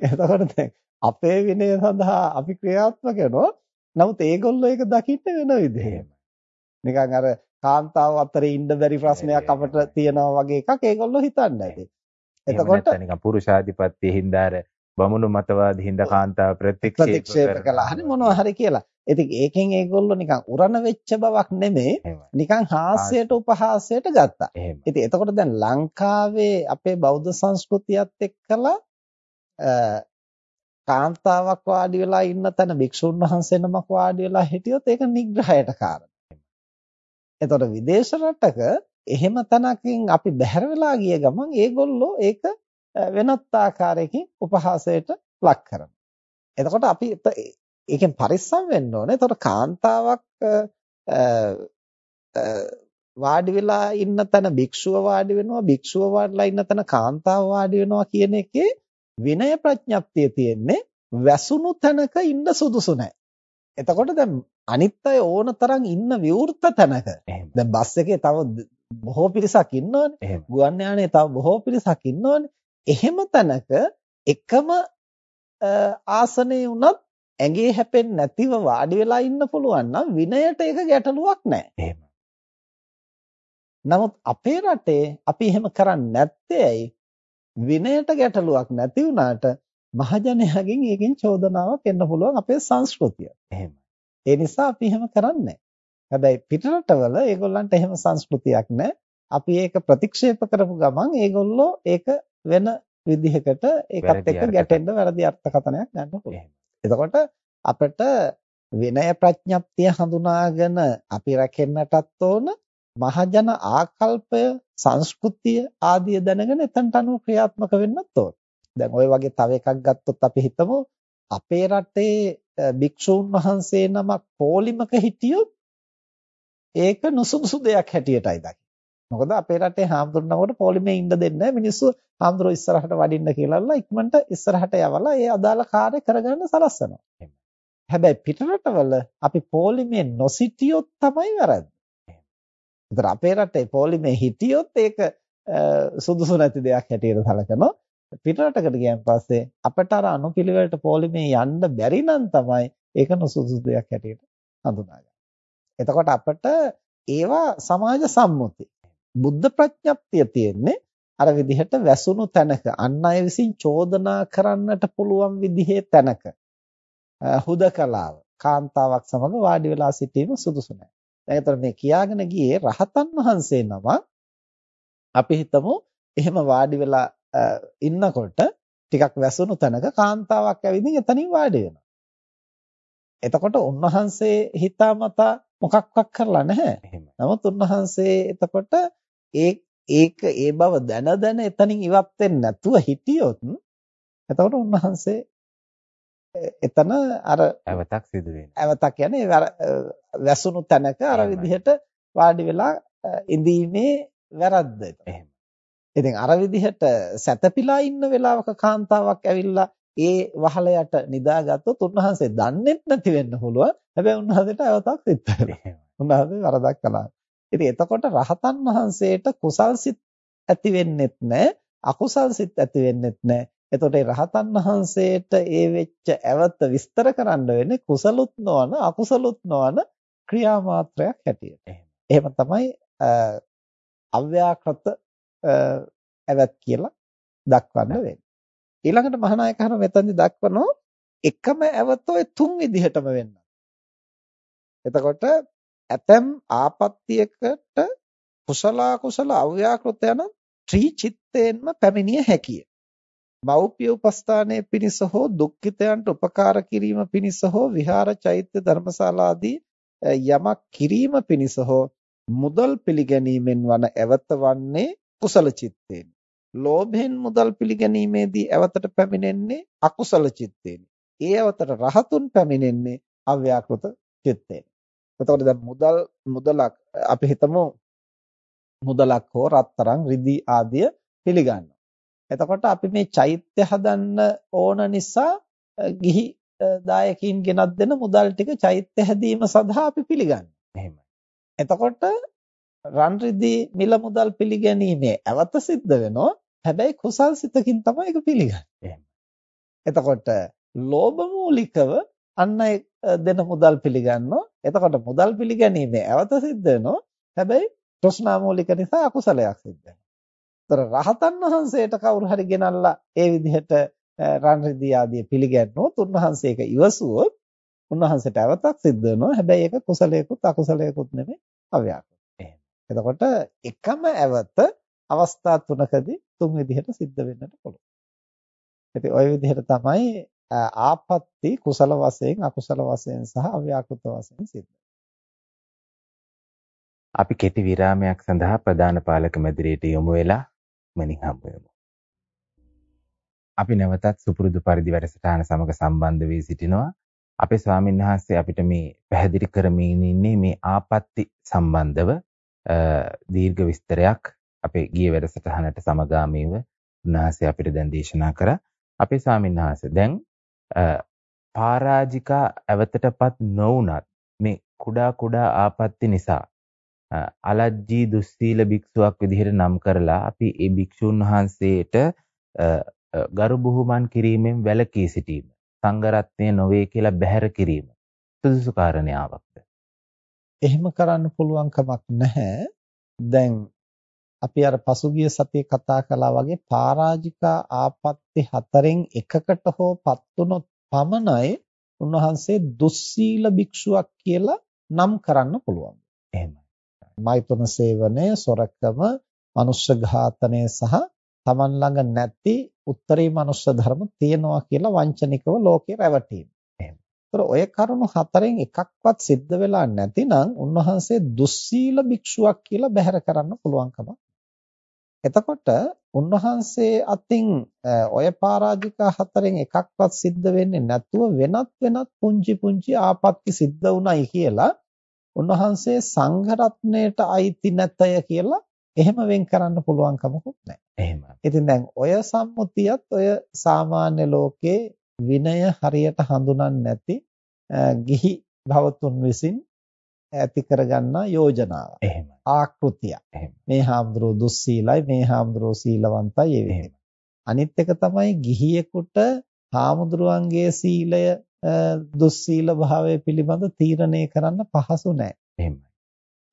Speaker 2: එතකොට දැන් අපේ විනය සඳහා අපි ක්‍රියාත්මක වෙනවා. නමුත් ඒගොල්ලෝ ඒක දකින්න වෙන විදිහේම. නිකන් අර කාන්තාව අතරේ ඉන්න බැරි ප්‍රශ්නයක් අපිට තියෙනවා වගේ එකක් ඒගොල්ලෝ හිතන්නේ නැති.
Speaker 1: එතකොට නිකන් පුරුෂාධිපත්‍යයේ හින්දා අර බමුණු මතවාදී හින්දා කාන්තාව
Speaker 2: ප්‍රතික්ෂේප කළා. හරි මොනවා හරි කියලා. ඉතින් ඒකෙන් ඒගොල්ලෝ නිකන් උරණ වෙච්ච බවක් නෙමෙයි නිකන් හාස්‍යයට උපහාසයට ගත්තා. ඉතින් එතකොට දැන් ලංකාවේ අපේ බෞද්ධ සංස්කෘතියත් එක්කලා කාන්තාවක් වාඩි වෙලා ඉන්න තැන භික්ෂුන් වහන්සේ නමක් වාඩි වෙලා හිටියොත් ඒක නිග්‍රහයට කාරණා. එතකොට විදේශ රටක එහෙම තැනකින් අපි බැහැර වෙලා ගිය ගමන් ඒගොල්ලෝ ඒක වෙනත් ආකාරයකින් උපහාසයට ලක් කරනවා. එතකොට අපි ඒකෙන් පරිස්සම් වෙන්න ඕනේ. එතකොට කාන්තාවක් වාඩි වෙලා ඉන්න තැන භික්ෂුව වාඩි වෙනවා භික්ෂුව වාඩිලා ඉන්න තැන කාන්තාව වාඩි වෙනවා කියන එකේ විනය ප්‍රඥප්තිය තියෙන්නේ වැසුණු තැනක ඉන්න සුදුසු නැහැ. එතකොට දැන් අනිත් අය ඕන තරම් ඉන්න විවෘත තැනක දැන් බස් එකේ තව බොහෝ පිරිසක් ඉන්නවනේ. ගුවන් යානයේ තව බොහෝ පිරිසක් ඉන්නවනේ. එහෙම තැනක එකම ආසනේ වුණත් ඇඟේ හැපෙන්නේ නැතිව වාඩි වෙලා ඉන්න පුළුවන් නම් විනයට ඒක ගැටලුවක් නැහැ. නමුත් අපේ රටේ අපි එහෙම කරන්නේ නැත්තේ ඇයි? විනයට ගැටලුවක් නැති වුණාට මහජනයාගෙන් ඒකෙන් චෝදනාවක් එන්න පුළුවන් අපේ සංස්කෘතිය. එහෙමයි. ඒ නිසා අපි එහෙම කරන්නේ හැබැයි පිටරටවල ඒගොල්ලන්ට එහෙම සංස්කෘතියක් නැහැ. අපි ඒක ප්‍රතික්ෂේප කරපු ගමන් ඒගොල්ලෝ ඒක වෙන විදිහකට ඒකත් එක්ක ගැටෙන්න වැරදි අර්ථකථනයක් ගන්න පුළුවන්. එතකොට අපිට විනය ප්‍රඥප්තිය හඳුනාගෙන අපි රැකෙන්නටත් ඕන මහජන ආකල්පය සංස්කෘතිය ආදිය දැනගෙන එතනට අනුව ක්‍රියාත්මක වෙන්නත් ඕන. දැන් ওই වගේ තව එකක් ගත්තොත් අපි හිතමු අපේ රටේ භික්ෂූන් වහන්සේ නමක් පොලිමක හිටියොත් ඒක නුසුදුසු දෙයක් හැටියටයි දකින්නේ. මොකද අපේ රටේ හාමුදුරනකට පොලිමේ ඉන්න දෙන්නේ මිනිස්සු හාමුදුරුවෝ ඉස්සරහට වඩින්න කියලාලා ඉක්මනට ඉස්සරහට යවලා ඒ අදාළ කාර්ය කරගන්න සලස්වනවා. හැබැයි පිටරටවල අපි පොලිමේ නොසිටියොත් තමයි වැරද්ද. ඒතර අපේ රටේ පොලිමේ හිටියොත් ඒක සුදුසු නැති දෙයක් හැටියට සැලකනවා. පිටරටකට ගියන් පස්සේ අපට අර අනුපිළිවෙලට පොලිමේ යන්න බැරි නම් තමයි ඒක නුසුදුසු දෙයක් හැටියට හඳුනාගන්නේ. එතකොට අපට ඒවා සමාජ සම්මුති. බුද්ධ ප්‍රඥප්තිය තියෙන්නේ අර විදිහට වැසුණු තැනක අන් අය විසින් චෝදනා කරන්නට පුළුවන් විදිහේ තැනක හුදකලාව කාන්තාවක් සමග වාඩි වෙලා සිටීම සුදුසු නැහැ. දැන් ඒතර මේ කියාගෙන ගියේ රහතන් වහන්සේ නම අපි හිතමු එහෙම වාඩි වෙලා ඉන්නකොට ටිකක් වැසුණු තැනක කාන්තාවක් ඇවිදින් එතනින් වාඩි වෙනවා. එතකොට උන්වහන්සේ හිතාමතා මොකක්වත් කරලා නැහැ. නමුත් උන්වහන්සේ එතකොට ඒ ඒක ඒ බව දැන දැන එතනින් ඉවත් වෙන්නේ නැතුව හිටියොත් එතකොට උන්වහන්සේ එතන අර
Speaker 1: ඇවතක් සිදු වෙනවා.
Speaker 2: ඇවතක් කියන්නේ වැසුණු තැනක අර විදිහට වාඩි වෙලා ඉඳීමේ වැරද්ද. එහෙම. ඉතින් අර විදිහට සැතපීලා ඉන්න වෙලාවක කාන්තාවක් ඇවිල්ලා ඒ වහලයට නිදාගත්තොත් උන්වහන්සේ දන්නේත් නැති වෙන්න පුළුවන්. හැබැයි උන්වහන්සේට අවතක් සිද්ධ වෙනවා. උන්වහන්සේ වරදක් කළා. ඉතින් එතකොට රහතන් වහන්සේට කුසල් සිත් ඇති වෙන්නෙත් නැහැ, අකුසල් සිත් ඇති වෙන්නෙත් නැහැ. එතකොට රහතන් වහන්සේට ඒ වෙච්ච ඇවත විස්තර කරන්න වෙන්නේ කුසලුත් නොවන අකුසලුත් නොවන ක්‍රියාමාත්‍රයක් හැටියට. එහෙම තමයි අව්‍යාකෘත ඇවත් කියලා දක්වන්න වෙන්නේ. ඊළඟට මහානායක හර මෙතනදි දක්වනවා එකම ඇවත ඔය තුන් විදිහටම වෙන්න. එතකොට ඇතම් ආපත්‍යයකට කුසල කුසල අව්‍යාකෘත යන ත්‍රි චිත්තයෙන්ම පැමිණිය හැකිය. මෞපිය උපස්ථානයේ පිණිස හෝ දුක්ඛිතයන්ට උපකාර කිරීම පිණිස හෝ විහාර චෛත්‍ය ධර්මශාලා ආදී යමක් කිරීම පිණිස හෝ මුදල් පිළිගැනීමෙන් වන ඇවත වන්නේ කුසල චිත්තේනි. ලෝභයෙන් මුදල් පිළිගැනීමේදී ඇවතට පැමිණෙන්නේ අකුසල චිත්තේනි. ඒ ඇවතට රහතුන් පැමිණෙන්නේ අව්‍යාකෘත චිත්තේනි. එතකොට දැන් මුදල් මුදලක් අපි හිතමු මුදලක් හෝ රත්තරන් රිදී ආදිය පිළිගන්නවා. එතකොට අපි මේ චෛත්‍ය හදන්න ඕන නිසා ගිහි දායකින් ගෙනත් දෙන මුදල් ටික චෛත්‍ය හැදීම සඳහා අපි පිළිගන්නවා. එහෙමයි. එතකොට රන් රිදී මිල මුදල් පිළිගැනීමේ ඇවත සිද්ධ වෙනවා. හැබැයි කුසල් සිතකින් තමයි ඒක පිළිගන්නේ. එතකොට ලෝභ මූලිකව අන්න දෙන මුදල් පිළිගන්නවා. එතකොට මුදල් පිළිගැනීමේ ඇවත සිද්ධ වෙනවා. හැබැයි තෘෂ්ණා මූලික නිසා අකුසලයක් සිද්ධ වෙනවා. ඒතර රහතන් වහන්සේට කවුරු හරි ගෙනල්ලා ඒ විදිහට රන් රිදී ආදී පිළිගන්නොත් උන්වහන්සේ ඒක ඉවසුවොත් උන්වහන්සේට අවතක් සිද්ධ වෙනවා. හැබැයි ඒක කුසලයකුත් අකුසලයකුත් නෙමෙයි අව්‍යාකෘත. එහෙම. එතකොට එකම ඇවත අවස්ථා තුනකදී තුන් විදිහට සිද්ධ වෙන්නට පුළුවන්. ඉතින් ওই විදිහට තමයි ආපත්‍ති කුසල වශයෙන් අකුසල වශයෙන් සහ අව්‍යාකෘත වශයෙන් සිද්ධ
Speaker 1: අපි කෙටි විරාමයක් සඳහා ප්‍රධාන පාලක මැදිරියට යොමු වෙලා මනින් හම්බ වෙමු. අපි නැවතත් සුපුරුදු පරිදි වැඩසටහන සමග සම්බන්ධ වී සිටිනවා. අපේ ස්වාමීන් වහන්සේ අපිට මේ පැහැදිලි කරමින් ඉන්නේ මේ ආපත්‍ති සම්බන්ධව දීර්ඝ විස්තරයක් අපේ ගිය වැඩසටහනට සමගාමීව උන්වහන්සේ අපිට දැන් දේශනා කරා. අපේ ස්වාමීන් වහන්සේ දැන් පරාජිකා ඇවතටපත් නොවුනත් මේ කුඩා කුඩා ආපත්‍ති නිසා අලජ්ජී දුස්සීල භික්ෂුවක් විදිහට නම් කරලා අපි ඒ භික්ෂුන් වහන්සේට ගරු බුහුමන් කිරීමෙන් වැළකී සිටීම සංඝරත්නය නොවේ කියලා බැහැර කිරීම සුදුසු කාරණාවක්ද
Speaker 2: එහෙම කරන්න පුළුවන් කමක් නැහැ දැන් අපි අර පසුගිය සතියේ කතා කළා වගේ පරාජිකා ආපත්‍ය හතරෙන් එකකට හෝ පත් වුණොත් පමණයි උන්වහන්සේ දුස්සීල භික්ෂුවක් කියලා නම් කරන්න පුළුවන් එහෙමයි මෛතුන සේවනය, සොරකම, මනුෂ්‍ය ඝාතනය සහ Taman ළඟ නැති උත්තරී මනුෂ්‍ය ධර්ම තියෙනවා කියලා වංචනිකව ලෝකේ රැවටීම. එහෙම. ඒතර ඔය කරුණු හතරෙන් එකක්වත් සිද්ධ වෙලා නැතිනම් උන්වහන්සේ දුස්සීල භික්ෂුවක් කියලා බැහැර කරන්න පුළුවන්කම. එතකොට උන්වහන්සේ අතින් ඔය පරාජිකා හතරෙන් එකක්වත් සිද්ධ වෙන්නේ නැතුව වෙනත් වෙනත් පුංචි පුංචි ආපත්‍ති සිද්ධ වුණයි කියලා උන්වහන්සේ සංඝ රත්නයට අයිති නැතය කියලා එහෙම වෙන් කරන්න පුළුවන් කමකුත් නැහැ.
Speaker 1: එහෙමයි.
Speaker 2: ඉතින් දැන් ඔය සම්මුතියත් ඔය සාමාන්‍ය ලෝකේ විනය හරියට හඳුනන්නේ නැති ගිහි භවතුන් විසින් ඇති කරගන්නා යෝජනාව.
Speaker 1: එහෙමයි.
Speaker 2: ආකෘතිය. මේ හාමුදුරුවෝ දුස්සීලයි මේ හාමුදුරුවෝ සීලවන්තයි විදිහට. අනිත් එක තමයි ගිහියෙකුට හාමුදුරුවන්ගේ සීලය දුස්සීල භාවය පිළිබඳ තීරණය කරන්න පහසු නෑ.
Speaker 1: එහෙමයි.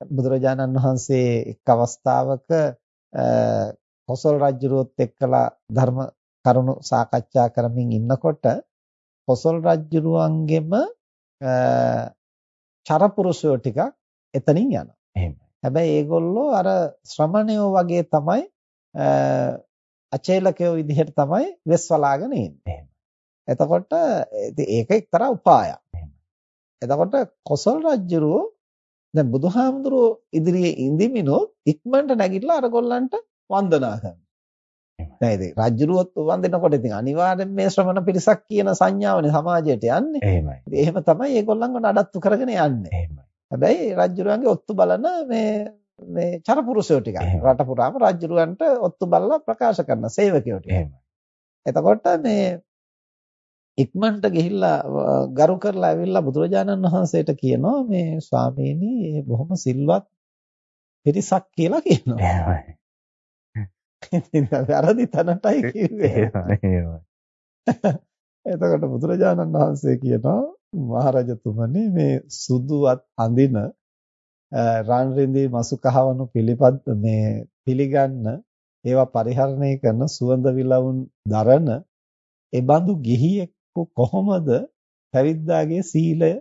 Speaker 2: බුදුරජාණන් වහන්සේ එක් අවස්ථාවක කොසල් රජුරුවත් එක්කලා ධර්ම කරුණු සාකච්ඡා කරමින් ඉන්නකොට කොසල් රජුරුවන්ගෙම චරපුරුෂයෝ ටිකක් එතනින් යනවා.
Speaker 1: එහෙමයි.
Speaker 2: හැබැයි ඒගොල්ලෝ අර ශ්‍රමණයෝ වගේ තමයි අචේලකයෝ විදිහට තමයි වෙස්වලාගෙන ඉන්නේ. එතකොට ඒක එක්තරා උපායක්. එතකොට කොසල් රජුරෝ දැන් බුදුහාමුදුරුවෝ ඉදිරියේ ඉඳිමිනොත් ඉක්මනට නැගිටලා අරගොල්ලන්ට වන්දනා කරනවා. දැන් ඉතින් රජුරුවත් වන්දනකොට ඉතින් අනිවාර්යෙන් මේ ශ්‍රමණ පිරිසක් කියන සංඥාවනේ සමාජයට යන්නේ.
Speaker 1: එහෙමයි.
Speaker 2: එහෙම තමයි ඒගොල්ලන්ව නඩත්තු කරගෙන යන්නේ.
Speaker 1: එහෙමයි.
Speaker 2: හැබැයි රජුරුවන්ගේ ඔත්තු බලන මේ මේ චරපුරුෂයෝ ටික රට පුරාම රජුරුවන්ට ඔත්තු බලලා ප්‍රකාශ කරන සේවකයෝ ටික.
Speaker 1: එහෙමයි.
Speaker 2: එතකොට මේ ඉක්මනට ගිහිල්ලා ගරු කරලා ඇවිල්ලා බුදුරජාණන් වහන්සේට කියනවා මේ ස්වාමීනි බොහොම සිල්වත් පිරිසක් කියලා කියනවා. වැරදි තැනටයි කිව්වේ. එතකොට බුදුරජාණන් වහන්සේ කියනවා මහරජතුමනි මේ සුදුවත් අඳින රන් රින්දී මසු කහවණු පිළිපද මේ පිළිගන්න ඒවා පරිහරණය කරන සුවඳ විලවුන් දරන ඒ බඳු ගිහියෙක් කොහොමද පැවිද්දාගේ සීලය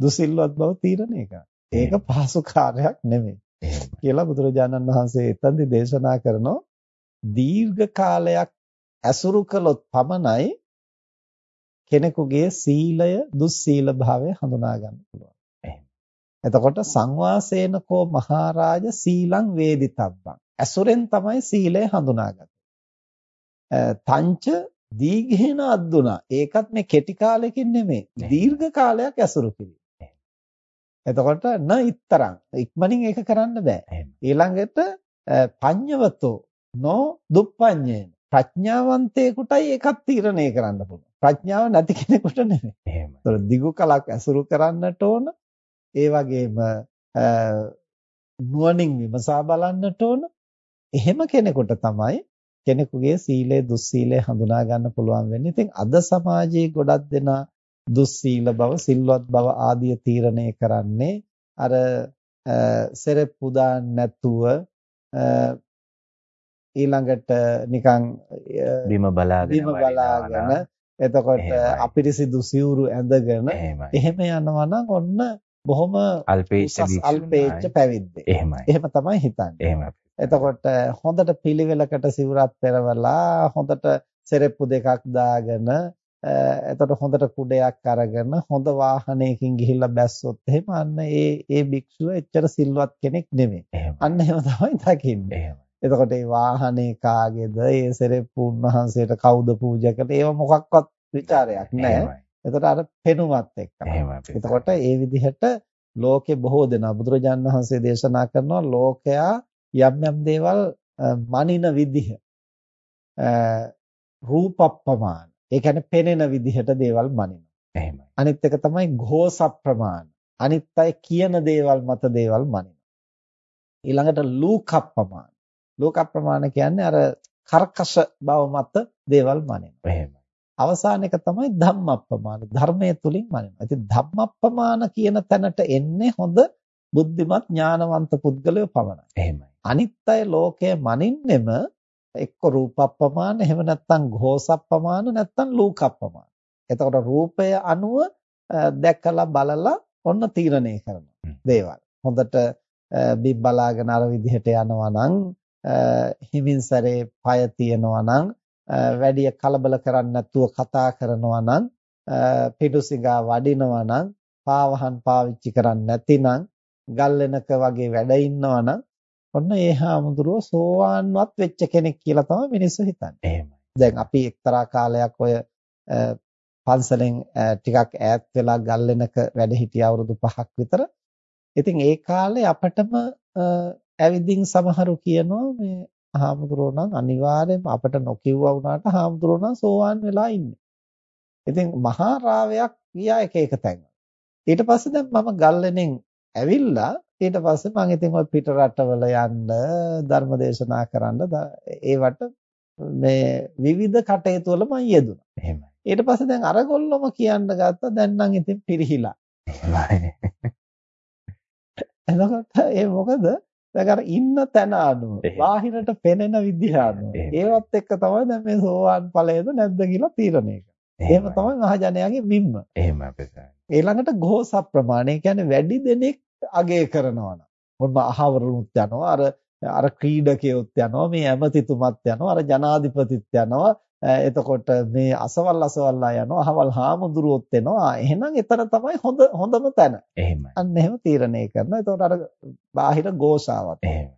Speaker 2: දුසිල්වත් බව තීරණය කරන්නේ. ඒක පහසු කාර්යයක් නෙමෙයි. කියලා බුදුරජාණන් වහන්සේ එතනදී දේශනා කරනවා දීර්ඝ කාලයක් ඇසුරු කළොත් පමණයි කෙනෙකුගේ සීලය දුස්සීල භාවය හඳුනා ගන්න පුළුවන්. එතකොට සංවාසේනකෝ මහරජ සීලං වේදිතබ්බං. ඇසුරෙන් තමයි සීලය හඳුනාගන්නේ. තංච දීඝේන අද්දුනා. ඒකත් මේ කෙටි කාලෙකින් නෙමෙයි. දීර්ඝ කාලයක් ඇසුරු කිරීම. එතකොට න ඉත්තරං ඉක්මනින් ඒක කරන්න බෑ. ඊළඟට පඤ්ඤවතෝ නෝ දුප්පඤ්ඤේන ප්‍රඥාවන්තයෙකුටයි ඒකත් තීරණය කරන්න පුළුවන්. ප්‍රඥාව නැති කෙනෙකුට නෙමෙයි.
Speaker 1: එහෙමයි.
Speaker 2: ඒතර දිගු කලක් ඇසුරු කරන්නට ඕන. ඒ වගේම නුවණින් විමසා බලන්නට ඕන. එහෙම කෙනෙකුට තමයි කෙනෙකුගේ සීලය දුස්සීලය හඳුනා ගන්න පුළුවන් වෙන්නේ. ඉතින් අද සමාජයේ ගොඩක් දෙනා දුස්සීල බව, සිල්වත් බව ආදිය තීරණය කරන්නේ අර සෙරෙප්පු නැතුව ඊළඟට නිකන්
Speaker 1: බිම බලාගෙන
Speaker 2: බිම බලාගෙන එතකොට අපිරිසිදු සිවුරු ඇඳගෙන එහෙම යනවා නම් ඔන්න බොහොම
Speaker 1: අල්පේච්ඡ
Speaker 2: අල්පේච්ඡ පැවිද්දේ.
Speaker 1: එහෙමයි.
Speaker 2: එහෙම තමයි හිතන්නේ.
Speaker 1: එහෙමයි.
Speaker 2: එතකොට හොඳට පිළිවෙලකට සිවුරක් පෙරවලා හොඳට සෙරෙප්පු දෙකක් දාගෙන එතකොට හොඳට කුඩයක් අරගෙන හොඳ වාහනයකින් ගිහිල්ලා බැස්සොත් එහෙම අන්න ඒ ඒ භික්ෂුව එච්චර සිල්වත් කෙනෙක් නෙමෙයි. අන්න එහෙම තමයි දකින්නේ. එතකොට මේ වාහනේ කාගේද? ඒ සරෙප්පු උන්වහන්සේට කවුද පූජා කළේ? ඒව මොකක්වත් ਵਿਚාරයක් නැහැ. එතකොට අර පෙනුමත් එක්ක. එතකොට ඒ විදිහට ලෝකේ බොහෝ දෙනා බුදුරජාන් වහන්සේ දේශනා කරනවා ලෝකයා යම් යම් දේවල් මනින විදිහ රූපප්පමාන. ඒ කියන්නේ පෙනෙන විදිහට දේවල් මනිනවා.
Speaker 1: එහෙමයි.
Speaker 2: අනිත් එක තමයි ഘോഷප්පමාන. අනිත් අය කියන දේවල් මත දේවල් මනිනවා. ඊළඟට ලූකප්පමාන. ලෝකප්‍රමාණ කියන්නේ අර කර්කශ බව මත දේවල් මනිනවා.
Speaker 1: එහෙමයි.
Speaker 2: අවසාන එක තමයි ධම්මප්පමාන. ධර්මයේ තුලින් මනිනවා. ඉතින් ධම්මප්පමාන කියන තැනට එන්නේ හොඳ බුද්ධිමත් ඥානවන්ත පුද්ගලයෝ පමණයි.
Speaker 1: එහෙමයි.
Speaker 2: අනිත් අය ලෝකය මනින්නෙම එක්ක රූපප්පමාන එහෙම නැත්නම් ഘോഷප්පමාන නැත්නම් ලෝකප්පමාන. එතකොට රූපය අනුව දැකලා බලලා ඔන්න තීරණය කරනවා දේවල්. හොඳට බිබ්බලාගෙන අර විදිහට යනවා නම් හිමින් සැරේ পায় තියනවා නම් වැඩි කලබල කරන්නේ නැතුව කතා කරනවා නම් පිටුසිඟා වඩිනවා නම් පාවහන් පාවිච්චි කරන්නේ නැතිනම් ගල්ලෙනක වගේ වැඩ ඉන්නවා නම් ඔන්න ඒ හාමුදුරුවෝ සෝවාන්වත් වෙච්ච කෙනෙක් කියලා තමයි මිනිස්සු හිතන්නේ.
Speaker 1: එහෙමයි.
Speaker 2: දැන් අපි එක්තරා කාලයක් ඔය පන්සලෙන් ටිකක් ඈත් වෙලා ගල්ලෙනක වැඩ හිටිය අවුරුදු 5ක් විතර. ඉතින් ඒ කාලේ අපටම ඇවිදින් සමහරු කියනවා මේ හාමුදුරුවෝ නම් අනිවාර්යයෙන්ම අපට නොකියුවා වුණාට හාමුදුරුවෝ නම් සෝවාන් වෙලා ඉන්නේ. ඉතින් මහා රාවයක් ගියා එක එක තැන්. ඊට පස්සේ දැන් මම ගල්ලෙනෙන් ඇවිල්ලා ඊට පස්සේ මම ඉතින් ওই පිට රටවල යන්න ධර්ම දේශනා කරන්න ඒවට මේ විවිධ කටයුතු වල මම යෙදුණා.
Speaker 1: එහෙමයි.
Speaker 2: ඊට පස්සේ දැන් අර ගොල්ලොම කියන්න ගත්තා දැන් නම් ඉතින් පිරිහිලා.
Speaker 1: එහෙමයි.
Speaker 2: එතකොට ඒ මොකද? දැන් අර ඉන්න තැන අනුව බාහිරට පෙනෙන විදිහ අනුව ඒවත් එක්ක තමයි දැන් මේ සෝවාන් ඵලයේද නැද්ද කියලා තීරණය කරන්නේ. එහෙම තමයි මහජනයාගේ මිම්ම.
Speaker 1: එහෙම අපේ
Speaker 2: ඊළඟට ගෝස ප්‍රමාණය කියන්නේ වැඩි දෙනෙක් අගය කරනවා නම්. මොන අහවරුත් යනවා අර අර ක්‍රීඩකයොත් යනවා මේ ඇමතිතුමත් යනවා අර ජනාධිපතිත් යනවා එතකොට මේ අසවල් අසවල් අය යනවා අහවල් හාමුදුරුවොත් එනවා. එහෙනම් එතන තමයි හොඳ හොඳම තැන.
Speaker 1: එහෙමයි.
Speaker 2: අන්න එහෙම තීරණය කරනවා. එතකොට අර බාහිර ഘോഷාවත්
Speaker 1: එහෙම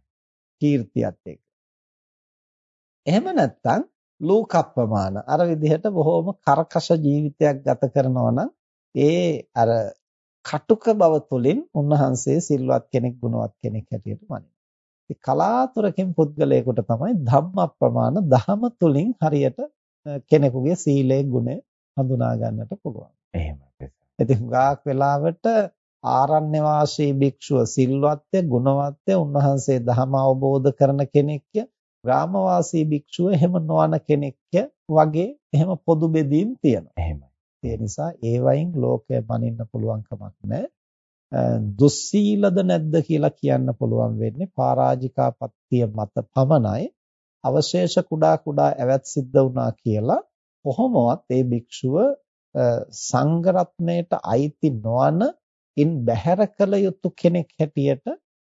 Speaker 2: කීර්තියත් එක්ක. එහෙම නැත්නම් ලෝකප්‍රමාණ අර විදිහට බොහොම කරකශ ජීවිතයක් ගත කරනවා නම් ඒ අර කටුක බව තුළින් උන්වහන්සේ සිල්වත් කෙනෙක් ගුණවත් කෙනෙක් හැටියට මනිනවා කලාතුරකින් පුද්ගලයෙකුට තමයි ධම්ම ප්‍රමාණ දහම තුලින් හරියට කෙනෙකුගේ සීලේ ගුණය හඳුනා ගන්නට පුළුවන්.
Speaker 1: එහෙමයි.
Speaker 2: ඉතින් හුඟක් වෙලාවට ආරණ්‍ය වාසී භික්ෂුව සිල්වත්ය ගුණවත්ය උන්වහන්සේ ධර්ම අවබෝධ කරන කෙනෙක්ය ග්‍රාමවාසී භික්ෂුව එහෙම නොවන කෙනෙක්ය වගේ එහෙම පොදු බෙදීම් තියෙනවා.
Speaker 1: එහෙමයි.
Speaker 2: ඒ නිසා ඒ වයින් ලෝකය මනින්න පුළුවන් කමක් නැහැ. දුස්සීලද නැද්ද කියලා කියන්න පුළුවන් වෙන්නේ පරාජිකාපත්තිය මත පමණයි අවශේෂ කුඩා කුඩා ඇවත් සිද්ධ වුණා කියලා කොහොමවත් ඒ භික්ෂුව සංඝ රත්නයට අයිති නොවන ඉන් බැහැර කළ යුතු කෙනෙක් හැටියට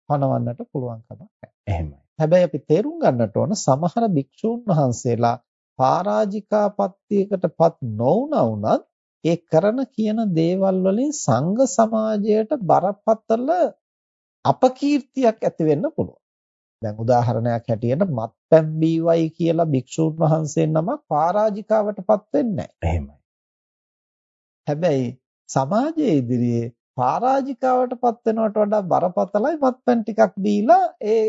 Speaker 2: පනවන්නට පුළුවන් කමක්.
Speaker 1: එහෙමයි.
Speaker 2: හැබැයි අපි තේරුම් ගන්නට ඕන සමහර භික්ෂූන් වහන්සේලා පරාජිකාපත්තියකටපත් නොවුණා වුණත් ඒ කරන කියන දේවල් වලින් සංඝ සමාජයට බරපතල අපකීර්තියක් ඇති වෙන්න පුළුවන්. දැන් උදාහරණයක් හැටියට මත්පැන් බීවයි කියලා භික්ෂුන් වහන්සේ නමක් පරාජිකාවටපත් වෙන්නේ නැහැ.
Speaker 1: එහෙමයි.
Speaker 2: හැබැයි සමාජයේ ඉදිරියේ පරාජිකාවටපත් වෙනවට වඩා බරපතලයි මත්පැන් ටිකක් දීලා ඒ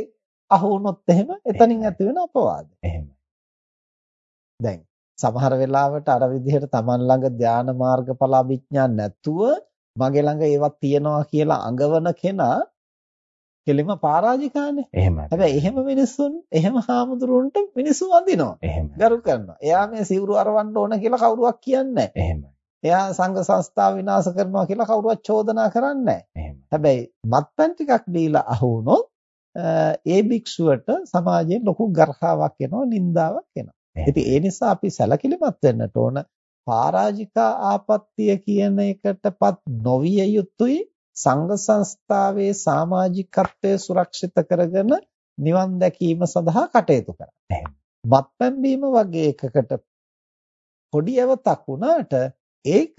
Speaker 2: අහු වුණොත් එහෙම එතනින් ඇති වෙන අපවාද.
Speaker 1: එහෙමයි.
Speaker 2: දැන් සමහර වෙලාවට අර විදිහට Taman ළඟ ධාන මාර්ගඵල අභිඥා නැතුව මගේ ළඟ ඒවත් තියනවා කියලා අඟවන කෙනා කෙලිම පරාජිකානේ.
Speaker 1: එහෙමයි.
Speaker 2: හැබැයි එහෙම මිනිස්සුන් එහෙම හාමුදුරුවන්ට මිනිස්සු වඳිනවා.
Speaker 1: එහෙමයි.
Speaker 2: ගරු කරනවා. එයා මේ සිවුරු අරවන්න ඕන කියලා කවුරුවක් කියන්නේ නැහැ.
Speaker 1: එහෙමයි.
Speaker 2: එයා සංඝ සංස්ථාව විනාශ කරනවා කියලා කවුරුවත් චෝදනා කරන්නේ නැහැ.
Speaker 1: එහෙමයි.
Speaker 2: හැබැයි මත්පැන් ටිකක් දීලා අහු වුණොත් ඒ භික්ෂුවට සමාජයෙන් ලොකු ගර්හාවක් එනවා, නින්දාවක් එනවා. ඉතින් ඒ නිසා අපි සැලකිලිමත් වෙන්නට ඕන පරාජිකා ආපත්‍ය කියන එකටපත් නොවිය යුතුයි සංඝ සංස්ථාවේ සමාජිකත්වය සුරක්ෂිත කරගෙන නිවන් දැකීම සඳහා කටයුතු කරන්න. මත්පැන් බීම වගේ එකකට පොඩි අවතක් වුණාට ඒක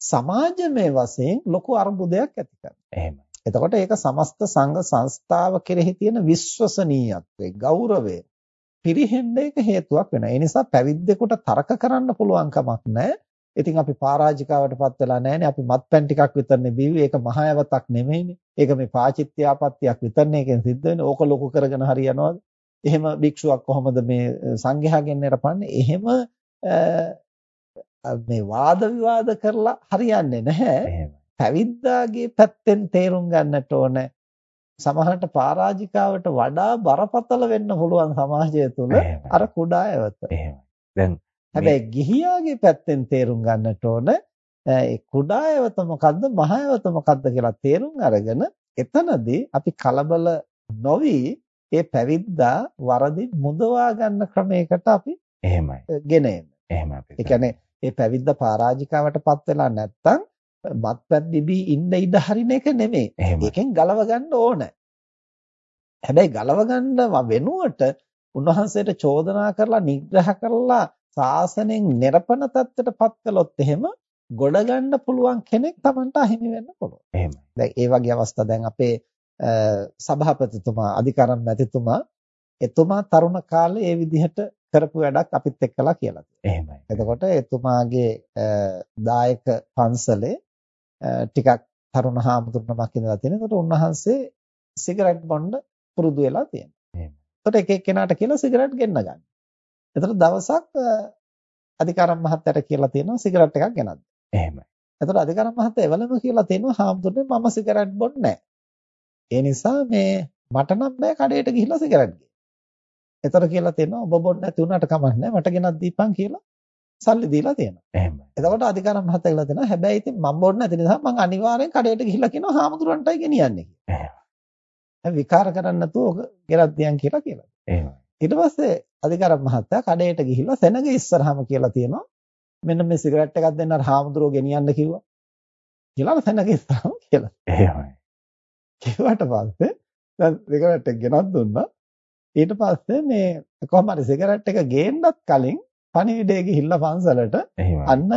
Speaker 2: සමාජමය වශයෙන් ලොකු අර්බුදයක් ඇති කරනවා.
Speaker 1: එහෙමයි.
Speaker 2: එතකොට ඒක සමස්ත සංඝ සංස්ථාව කෙරෙහි තියෙන විශ්වසනීයත්වය, ගෞරවය පිරිහෙන්න ඒක හේතුවක් වෙනවා. ඒ නිසා පැවිද්දෙකුට තර්ක කරන්න පුළුවන් කමක් නැහැ. ඉතින් අපි පරාජිකාවටපත් වෙලා නැහැනේ. අපි මත්පැන් ටිකක් විතරනේ බීව්වේ. ඒක මහයවතක් නෙමෙයිනේ. ඒක මේ පාචිත්‍යාපත්තියක් විතරනේ එකෙන් සිද්ධ වෙන්නේ. ඕක ලොකු කරගෙන හරියනවද? එහෙම භික්ෂුවක් කොහොමද මේ සංඝයාගෙන් නරපන්නේ? එහෙම මේ වාද විවාද කරලා හරියන්නේ නැහැ. පැවිද්දාගේ පැත්තෙන් තේරුම් ගන්නට ඕන සමහරට පරාජිකාවට වඩා බරපතල වෙන්න පුළුවන් සමාජය තුළ අර කුඩා ඇවත.
Speaker 1: එහෙමයි. දැන්
Speaker 2: හැබැයි ගිහියාගේ පැත්තෙන් තේරුම් ගන්නට ඕන ඒ කුඩා ඇවත මොකද්ද මහ ඇවත මොකද්ද කියලා තේරුම් අරගෙන එතනදී අපි කලබල නොවි ඒ පැවිද්දා වරදි මුදවා ගන්න ක්‍රමයකට අපි
Speaker 1: එහෙමයි.
Speaker 2: ගෙන එන්න.
Speaker 1: එහෙමයි.
Speaker 2: ඒ කියන්නේ ඒ පැවිද්දා පරාජිකාවටපත් වෙලා නැත්තම් මත්පැන් බිබී ඉන්න ඉඩ හරින එක නෙමෙයි. ඒකෙන් ගලව ගන්න ඕන. හැබැයි ගලව ගන්න වෙනුවට උන්වහන්සේට චෝදනා කරලා නිග්‍රහ කරලා සාසනෙන් නිර්පණ තත්ත්වයටපත් කළොත් එහෙම ගොඩ ගන්න පුළුවන් කෙනෙක් Tamanට අහිමි වෙන්න පුළුවන්.
Speaker 1: එහෙමයි.
Speaker 2: දැන් ඒ වගේ අවස්ථා දැන් අපේ සභාපතිතුමා අධිකරණ මැතිතුමා එතුමා තරුණ කාලේ ඒ විදිහට කරපු වැඩක් අපිත් එක්කලා කියලා තියෙනවා.
Speaker 1: එහෙමයි.
Speaker 2: එතකොට එතුමාගේ දායක පන්සලේ ටිකක් තරුණ හාමුදුරුවමක් ඉඳලා තියෙනවා. ඒකට උන්වහන්සේ සිගරට් බොන්න පුරුදු වෙලා තියෙනවා.
Speaker 1: එහෙම.
Speaker 2: ඒකට එක එක්කෙනාට කියලා සිගරට් ගෙන්න ගන්න. ඒතර දවසක් අධිකාරම් මහත්තයාට කියලා තියෙනවා සිගරට් එකක් ගෙනත්.
Speaker 1: එහෙමයි.
Speaker 2: ඒතර අධිකාරම් මහත්තයා එවලම කියලා තියෙනවා හාමුදුරනේ මම සිගරට් බොන්නේ නැහැ. ඒ නිසා මේ මට නම් බෑ කඩේට ගිහිල්ලා සිගරට් ගන්න. එතකොට කියලා තියෙනවා ඔබ බොන්න නැති වුණාට කමක් නැහැ මට ගෙනත් දීපන් කියලා සල්ලි දීලා තියෙනවා.
Speaker 1: එහෙමයි.
Speaker 2: එතකොට අධිකාරම් මහත්තයා කියලා තියෙනවා හැබැයි ඉතින් මම බොන්න නැති නිසා මම අනිවාර්යෙන් කඩේට ගිහිල්ලා කියනවා හාමුදුරන්ටයි ගෙනියන්නේ කියලා.
Speaker 1: එහෙමයි.
Speaker 2: විකාර කරන්න නැතුව ඔක ගෙනත් දියන් කියලා කියලා.
Speaker 1: එහෙමයි.
Speaker 2: ඊට පස්සේ අධිකාරම් මහත්තයා කඩේට ගිහිල්ලා සෙනග ඉස්සරහම කියලා තියෙනවා මෙන්න මේ සිගරට් එකක් දෙන්න අර හාමුදුරුවෝ ගෙනියන්න කිව්වා. කියලා සෙනග ඉස්සරහම කියලා.
Speaker 1: එහෙමයි.
Speaker 2: කිව්වට පස්සේ දැන් සිගරට් එක ගෙනත් දුන්නා. ඊට පස්සේ මේ කොහොම හරි සිගරට් එක ගේන්නත් කලින් පණිවිඩය ගිහිල්ලා පන්සලට. අන්න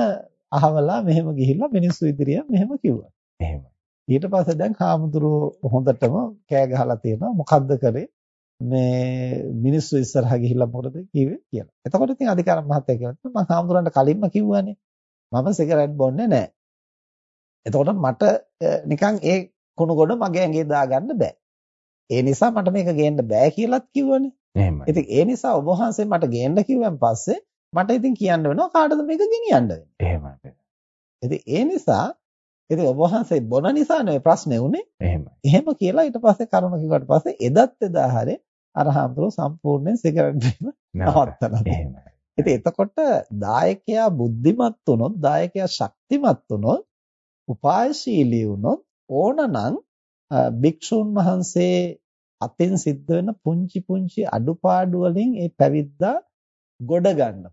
Speaker 2: අහවලා මෙහෙම ගිහිල්ලා මිනිස්සු ඉදිරියෙන් මෙහෙම කිව්වා.
Speaker 1: එහෙමයි.
Speaker 2: ඊට පස්සේ දැන් හාමුදුරුවෝ හොඳටම කෑ ගහලා තියෙනවා මොකද්ද කරේ මේ මිනිස්සු ඉස්සරහා ගිහිල්ලා මොකටද කිව්වේ කියලා. එතකොට ඉතින් අධිකාර මහත්තයා කියලා මම හාමුදුරන්ට කලින්ම කිව්වනේ මම සිගරට් බොන්නේ නැහැ. එතකොට මට නිකන් ඒ කුණු ගොඩ මගේ ඇඟේ දාගන්න බෑ. ඒ නිසා මට මේක ගේන්න බෑ කියලාත් කිව්වනේ.
Speaker 1: එහෙමයි.
Speaker 2: ඉතින් ඒ නිසා ඔබ වහන්සේ මට ගේන්න කිව්වන් පස්සේ මට ඉතින් කියන්න වෙනවා කාටද මේක ගෙනියන්න වෙන්නේ.
Speaker 1: එහෙමයි.
Speaker 2: ඉතින් ඒ නිසා ඉතින් ඔබ වහන්සේ බොන නිසා නෙවෙයි ප්‍රශ්නේ උනේ.
Speaker 1: එහෙමයි.
Speaker 2: එහෙම කියලා ඊට පස්සේ කරුණ කිව්වට පස්සේ එදත් එදා හැරේ අර හම්බුරෝ සම්පූර්ණයෙන් සිගරට් බීම නවත්තලා.
Speaker 1: එහෙමයි.
Speaker 2: ඉතින් එතකොට දායකයා බුද්ධිමත් වුණොත් දායකයා ශක්තිමත් වුණොත් උපායශීලී වුණොත් ඕනනම් භික්ෂුන් වහන්සේ අතින් සිද්ධ වෙන පුංචි පුංචි අඩුපාඩු වලින් ඒ පැවිද්දා ගොඩ ගන්න.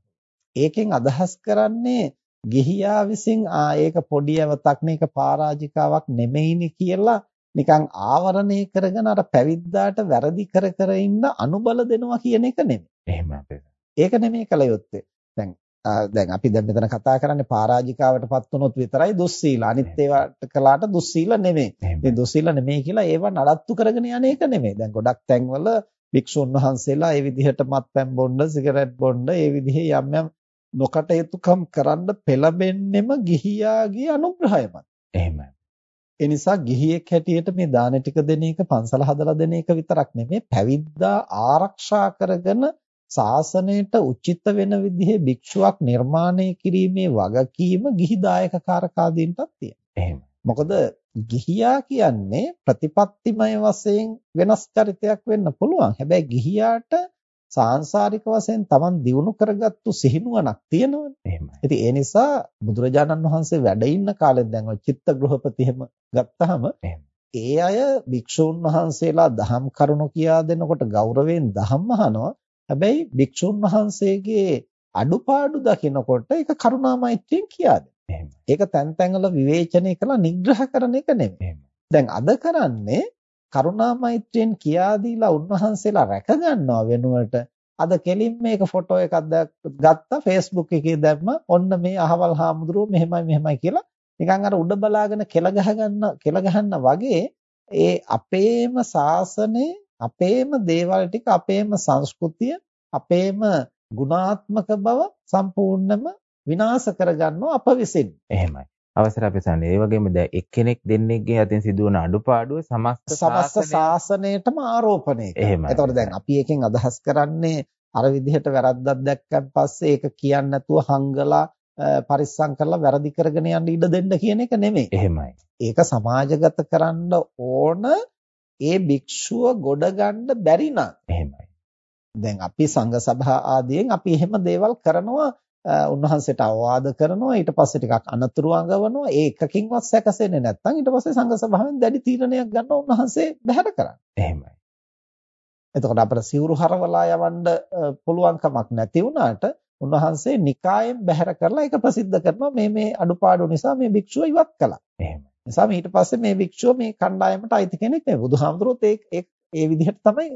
Speaker 2: ඒකෙන් අදහස් කරන්නේ ගිහියා විසින් ආ ඒක පොඩි අවතක් නේ ඒක පරාජිකාවක් නෙමෙයිනේ කියලා නිකන් ආවරණය කරගෙන අර පැවිද්දාට වැරදි කර කර ඉන්න අනුබල දෙනවා කියන එක නෙමෙයි.
Speaker 1: එහෙමයි.
Speaker 2: ඒක නෙමෙයි කල යුත්තේ. දැන් දැන් අපි දැන් මෙතන කතා කරන්නේ පරාජිකාවටපත් වුණොත් විතරයි දුස්සීල. අනිත් ඒවාට කළාට දුස්සීල නෙමෙයි. ඉතින් දුස්සීල නෙමෙයි කියලා ඒව නඩත්තු කරගෙන යන එක නෙමෙයි. දැන් ගොඩක් තැන්වල භික්ෂුන් වහන්සේලා ඒ විදිහට මත්පැන් බොන්න, සිගරට් බොන්න, ඒ විදිහේ යම් යම් නොකටයුතුකම් කරන්න පෙළඹෙන්නෙම ගිහියාගේ අනුග්‍රහයමයි.
Speaker 1: එහෙමයි.
Speaker 2: ඒ නිසා ගිහියෙක් හැටියට මේ දාන ටික දෙන එක පන්සල හදලා දෙන එක විතරක් නෙමෙයි පැවිද්දා ආරක්ෂා කරගෙන ශාසනයට උචිත වෙන විදිහේ භික්ෂුවක් නිර්මාණය කිරීමේ වගකීම ගිහි දායකකාරකාදීන්ටත් තියෙනවා.
Speaker 1: එහෙමයි.
Speaker 2: මොකද ගිහියා කියන්නේ ප්‍රතිපත්තිමය වශයෙන් වෙනස් චරිතයක් වෙන්න පුළුවන්. හැබැයි ගිහියාට සාංශාරික වශයෙන් Taman දිනු කරගත්තු සිහිනුවණක් තියෙනවනේ.
Speaker 1: එහෙමයි.
Speaker 2: ඉතින් ඒ නිසා බුදුරජාණන් වහන්සේ වැඩ ඉන්න කාලෙත් දැන් ඔය චිත්ත ගෘහපති හැම ගත්තාම ඒ අය භික්ෂූන් වහන්සේලා දහම් කරුණු කියා දෙනකොට ගෞරවයෙන් දහම් අහනවා. හැබැයි භික්ෂූන් වහන්සේගේ අඩුපාඩු දකිනකොට ඒක කරුණාමෛත්‍රියෙන් කියා
Speaker 1: දෙනවා.
Speaker 2: ඒක තැන් තැන්වල විවේචනය කරලා නිග්‍රහ කරන එක නෙමෙයි. දැන් අද කරන්නේ කරුණා මෛත්‍රියෙන් කියා දීලා උන්වහන්සේලා රැක ගන්නවා වෙනුවට අද කෙලින් මේක ෆොටෝ එකක් ගත්තා Facebook එකේ දැම්ම ඔන්න මේ අහවල් හාමුදුරුවෝ මෙහෙමයි මෙහෙමයි කියලා නිකන් අර උඩ බලාගෙන කෙල ගහ ගන්න කෙල ගහන්න වගේ ඒ අපේම සාසනේ අපේම දේවල් ටික අපේම සංස්කෘතිය අපේම ගුණාත්මක බව සම්පූර්ණයෙන්ම විනාශ කරගන්නවා අප විසින්.
Speaker 1: එහෙමයි. අවසර අපි සන්නේ. ඒ වගේම දැන් එක්කෙනෙක් දෙන්නෙක්ගේ අතින් සිදුවන අඩුපාඩුව සමස්ත
Speaker 2: සමස්ත ශාසනයටම ආරෝපණය කරනවා. එතකොට දැන් අපි එකෙන් අදහස් කරන්නේ අර විදිහට වැරද්දක් දැක්කන් පස්සේ ඒක කියන්නේ නැතුව හංගලා පරිස්සම් කරලා වැරදි කරගෙන යන්න ඉඩ දෙන්න කියන එක නෙමෙයි.
Speaker 1: එහෙමයි.
Speaker 2: ඒක සමාජගත කරන්න ඕන ඒ භික්ෂුව ගොඩ ගන්න බැරි නම්.
Speaker 1: එහෙමයි.
Speaker 2: දැන් අපි සංඝ සභා ආදියෙන් අපි එහෙම දේවල් කරනවා උන්වහන්සේට අවවාද කරනවා ඊට පස්සේ ටිකක් අනතුරු අඟවනවා ඒ එකකින්වත් සැකසෙන්නේ නැත්නම් ඊට පස්සේ සංඝ සභාවෙන් දැඩි තීරණයක් ගන්න උන්වහන්සේ බැහැර කරන්නේ.
Speaker 1: එහෙමයි.
Speaker 2: එතකොට අපිට සිවුරු හරවලා යවන්න පුළුවන්කමක් නැති වුණාට උන්වහන්සේ නිකායෙන් බැහැර කරලා ඒක ප්‍රසිද්ධ කරනවා මේ මේ අඩුපාඩු නිසා මේ භික්ෂුව ඉවත් කළා.
Speaker 1: එහෙමයි.
Speaker 2: නිසා ඊට පස්සේ මේ භික්ෂුව මේ කණ්ඩායමට අයිති කෙනෙක් නෙවෙයි. බුදුහාමුදුරුවෝත් ඒ ඒ විදිහට තමයි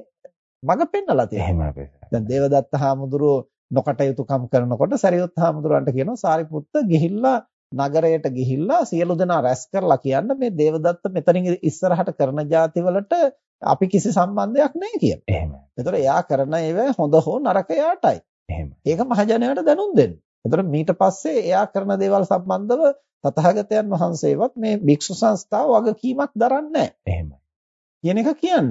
Speaker 2: මඟ පෙන්නලා තියෙන්නේ.
Speaker 1: එහෙමයි.
Speaker 2: දැන් දේවදත්ත හාමුදුරුවෝ නොකටයුතුකම් කරනකොට සරියුත් හාමුදුරන්ට කියනවා සාරිපුත්ත ගිහිල්ලා නගරයට ගිහිල්ලා සියලු දෙනා රැස් කරලා කියන්න මේ දේවදත්ත මෙතනින් ඉස්සරහට කරන જાති වලට අපි කිසි සම්බන්ධයක් නැහැ කියලා.
Speaker 1: එහෙමයි.
Speaker 2: ඒතර එයා කරන ඒවා හොඳ හෝ නරක එයාටයි.
Speaker 1: එහෙමයි.
Speaker 2: ඒක මහජනයාට දැනුම් දෙන්න. ඒතර මීට පස්සේ එයා කරන දේවල් සම්බන්ධව තථාගතයන් වහන්සේවත් මේ භික්ෂු සංස්ථාව වගකීමක් දරන්නේ නැහැ.
Speaker 1: එහෙමයි.
Speaker 2: කියන එක කියන්න.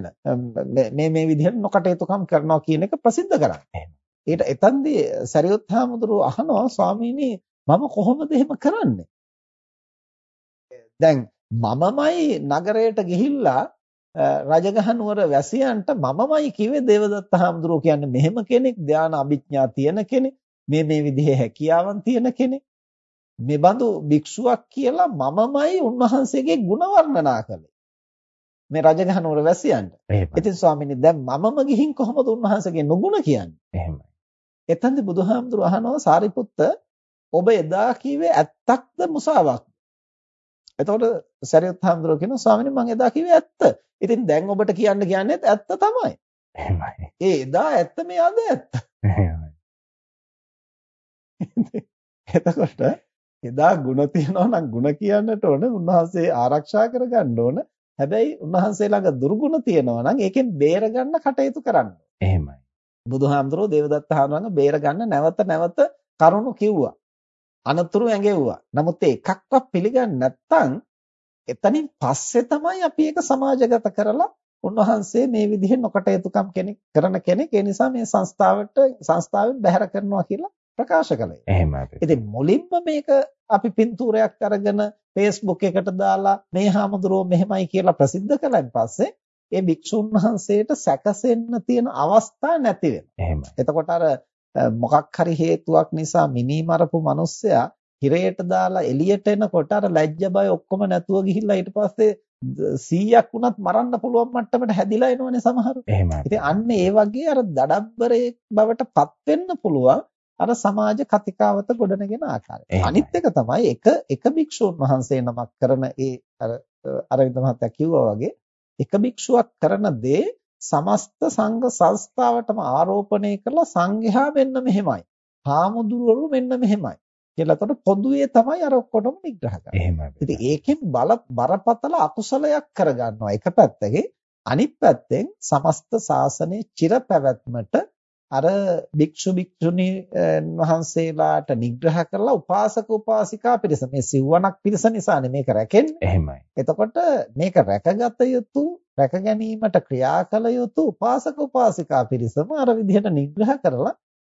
Speaker 2: මේ මේ විදිහට නොකටයුතුකම් කරනවා කියන එක ප්‍රසිද්ධ කරන්න.
Speaker 1: එහෙමයි.
Speaker 2: ඊට එතෙන්දී සරියුත් හාමුදුරුව අහනවා ස්වාමීනි මම කොහොමද එහෙම කරන්නේ? දැන් මමමයි නගරයට ගිහිල්ලා රජගහ නුවර වැසියන්ට මමමයි කිව්වේ දේවදත්ත හාමුදුරුවෝ කියන්නේ මෙහෙම කෙනෙක් ධානා අභිඥා තියෙන කෙනෙක් මේ මේ විදිහේ හැකියාවන් තියෙන කෙනෙක් මේ බඳු භික්ෂුවක් කියලා මමමයි උන්වහන්සේගේ ගුණ වර්ණනා කළේ මේ රජගහ නුවර වැසියන්ට. ඉතින් ස්වාමීනි දැන් මමම ගිහින් කොහොමද උන්වහන්සේගේ නුගුණ කියන්නේ?
Speaker 1: එහෙමයි.
Speaker 2: එතෙන්ද බුදුහාමුදුරුවෝ අහනවා සාරිපුත්ත ඔබ එදා කිව්වේ ඇත්තක්ද මුසාවක්? එතකොට සරියුත් හාමුදුරුවෝ කියනවා ස්වාමීනි මම එදා කිව්වේ ඇත්ත. ඉතින් දැන් ඔබට කියන්න කියන්නේ ඇත්ත තමයි.
Speaker 1: එහෙමයි.
Speaker 2: ඒ එදා ඇත්ත මේ අද ඇත්ත.
Speaker 1: එහෙමයි.
Speaker 2: එතකොට එදා ಗುಣ තියනවා නම් ಗುಣ කියන්නට ඕන උන්වහන්සේ ආරක්ෂා කරගන්න ඕන. හැබැයි උන්වහන්සේ ළඟ දුර්ගුණ තියෙනවා නම් ඒකෙන් බේර ගන්න කටයුතු කරන්න.
Speaker 1: එහෙමයි.
Speaker 2: බුදුහාමුදුරුවෝ දේවදත්ත හාමුදුරුවෝ බේර ගන්න නැවත නැවත කරුණු කිව්වා. අනතුරු ඇඟෙව්වා. නමුත් ඒ එකක්වත් පිළිගන්නේ නැත්නම් එතනින් පස්සේ තමයි අපි ඒක සමාජගත කරලා උන්වහන්සේ මේ විදිහේ නොකටයුතුකම් කෙනෙක් කරන කෙනෙක් ඒ නිසා මේ සංස්ථාවට සංස්ථාවෙන් බැහැර කරනවා කියලා ප්‍රකාශ කළේ.
Speaker 1: එහෙමයි.
Speaker 2: ඉතින් මුලින්ම මේක අපි පින්තූරයක් අරගෙන Facebook එකට දාලා මේ හාමුදුරුවෝ මෙහෙමයි කියලා ප්‍රසිද්ධ කළාන් පස්සේ ඒ භික්ෂුන් වහන්සේට සැකසෙන්න තියෙන අවස්ථා නැති වෙනවා. එතකොට අර මොකක් හරි හේතුවක් නිසා මිනී මරපු මිනිස්සයා හිරේට දාලා එළියට එනකොට අර ලැජ්ජ බය ඔක්කොම නැතුව ගිහිල්ලා ඊට පස්සේ 100ක් වුණත් මරන්න පුළුවන් මට්ටමට හැදිලා එනවනේ සමහරු.
Speaker 1: එහෙමයි.
Speaker 2: ඉතින් අන්න ඒ වගේ අර දඩබ්බරේ බවට පත් වෙන්න පුළුවන් අර සමාජ කතිකාවත ගොඩනගෙන ආකාරය. අනිත් එක තමයි එක එක භික්ෂුන් වහන්සේ නමක් කරන ඒ අර අරවින්ද මහත්තයා කිව්වා වගේ එක භික්ෂුවක් කරන දේ සමස්ත සංඝ සංස්ථාවටම ආරෝපණය කරලා සංඝයා මෙන්න මෙහෙමයි. හාමුදුරුවෝ මෙන්න මෙහෙමයි. කියලා එතකොට පොදුවේ තමයි අර ඔක්කොටම නිග්‍රහ කරන්නේ.
Speaker 1: එහෙමයි.
Speaker 2: ඉතින් ඒකෙන් බල බරපතල අකුසලයක් කරගන්නවා එක පැත්තකින් අනිත් පැත්තෙන් සමස්ත ශාසනයේ චිර පැවැත්මට අර භික්ෂු භික්ෂුණී වහන්සේලාට නිග්‍රහ කරලා උපාසක උපාසිකා පිරිස මේ සිව්වණක් පිරිස නිසානේ මේක රැකෙන්නේ.
Speaker 1: එහෙමයි.
Speaker 2: එතකොට මේක රැකගත යුතු රැක ගැනීමට ක්‍රියා කළ යුතු උපාසක උපාසිකා පිරිසම අර විදිහට නිග්‍රහ කරලා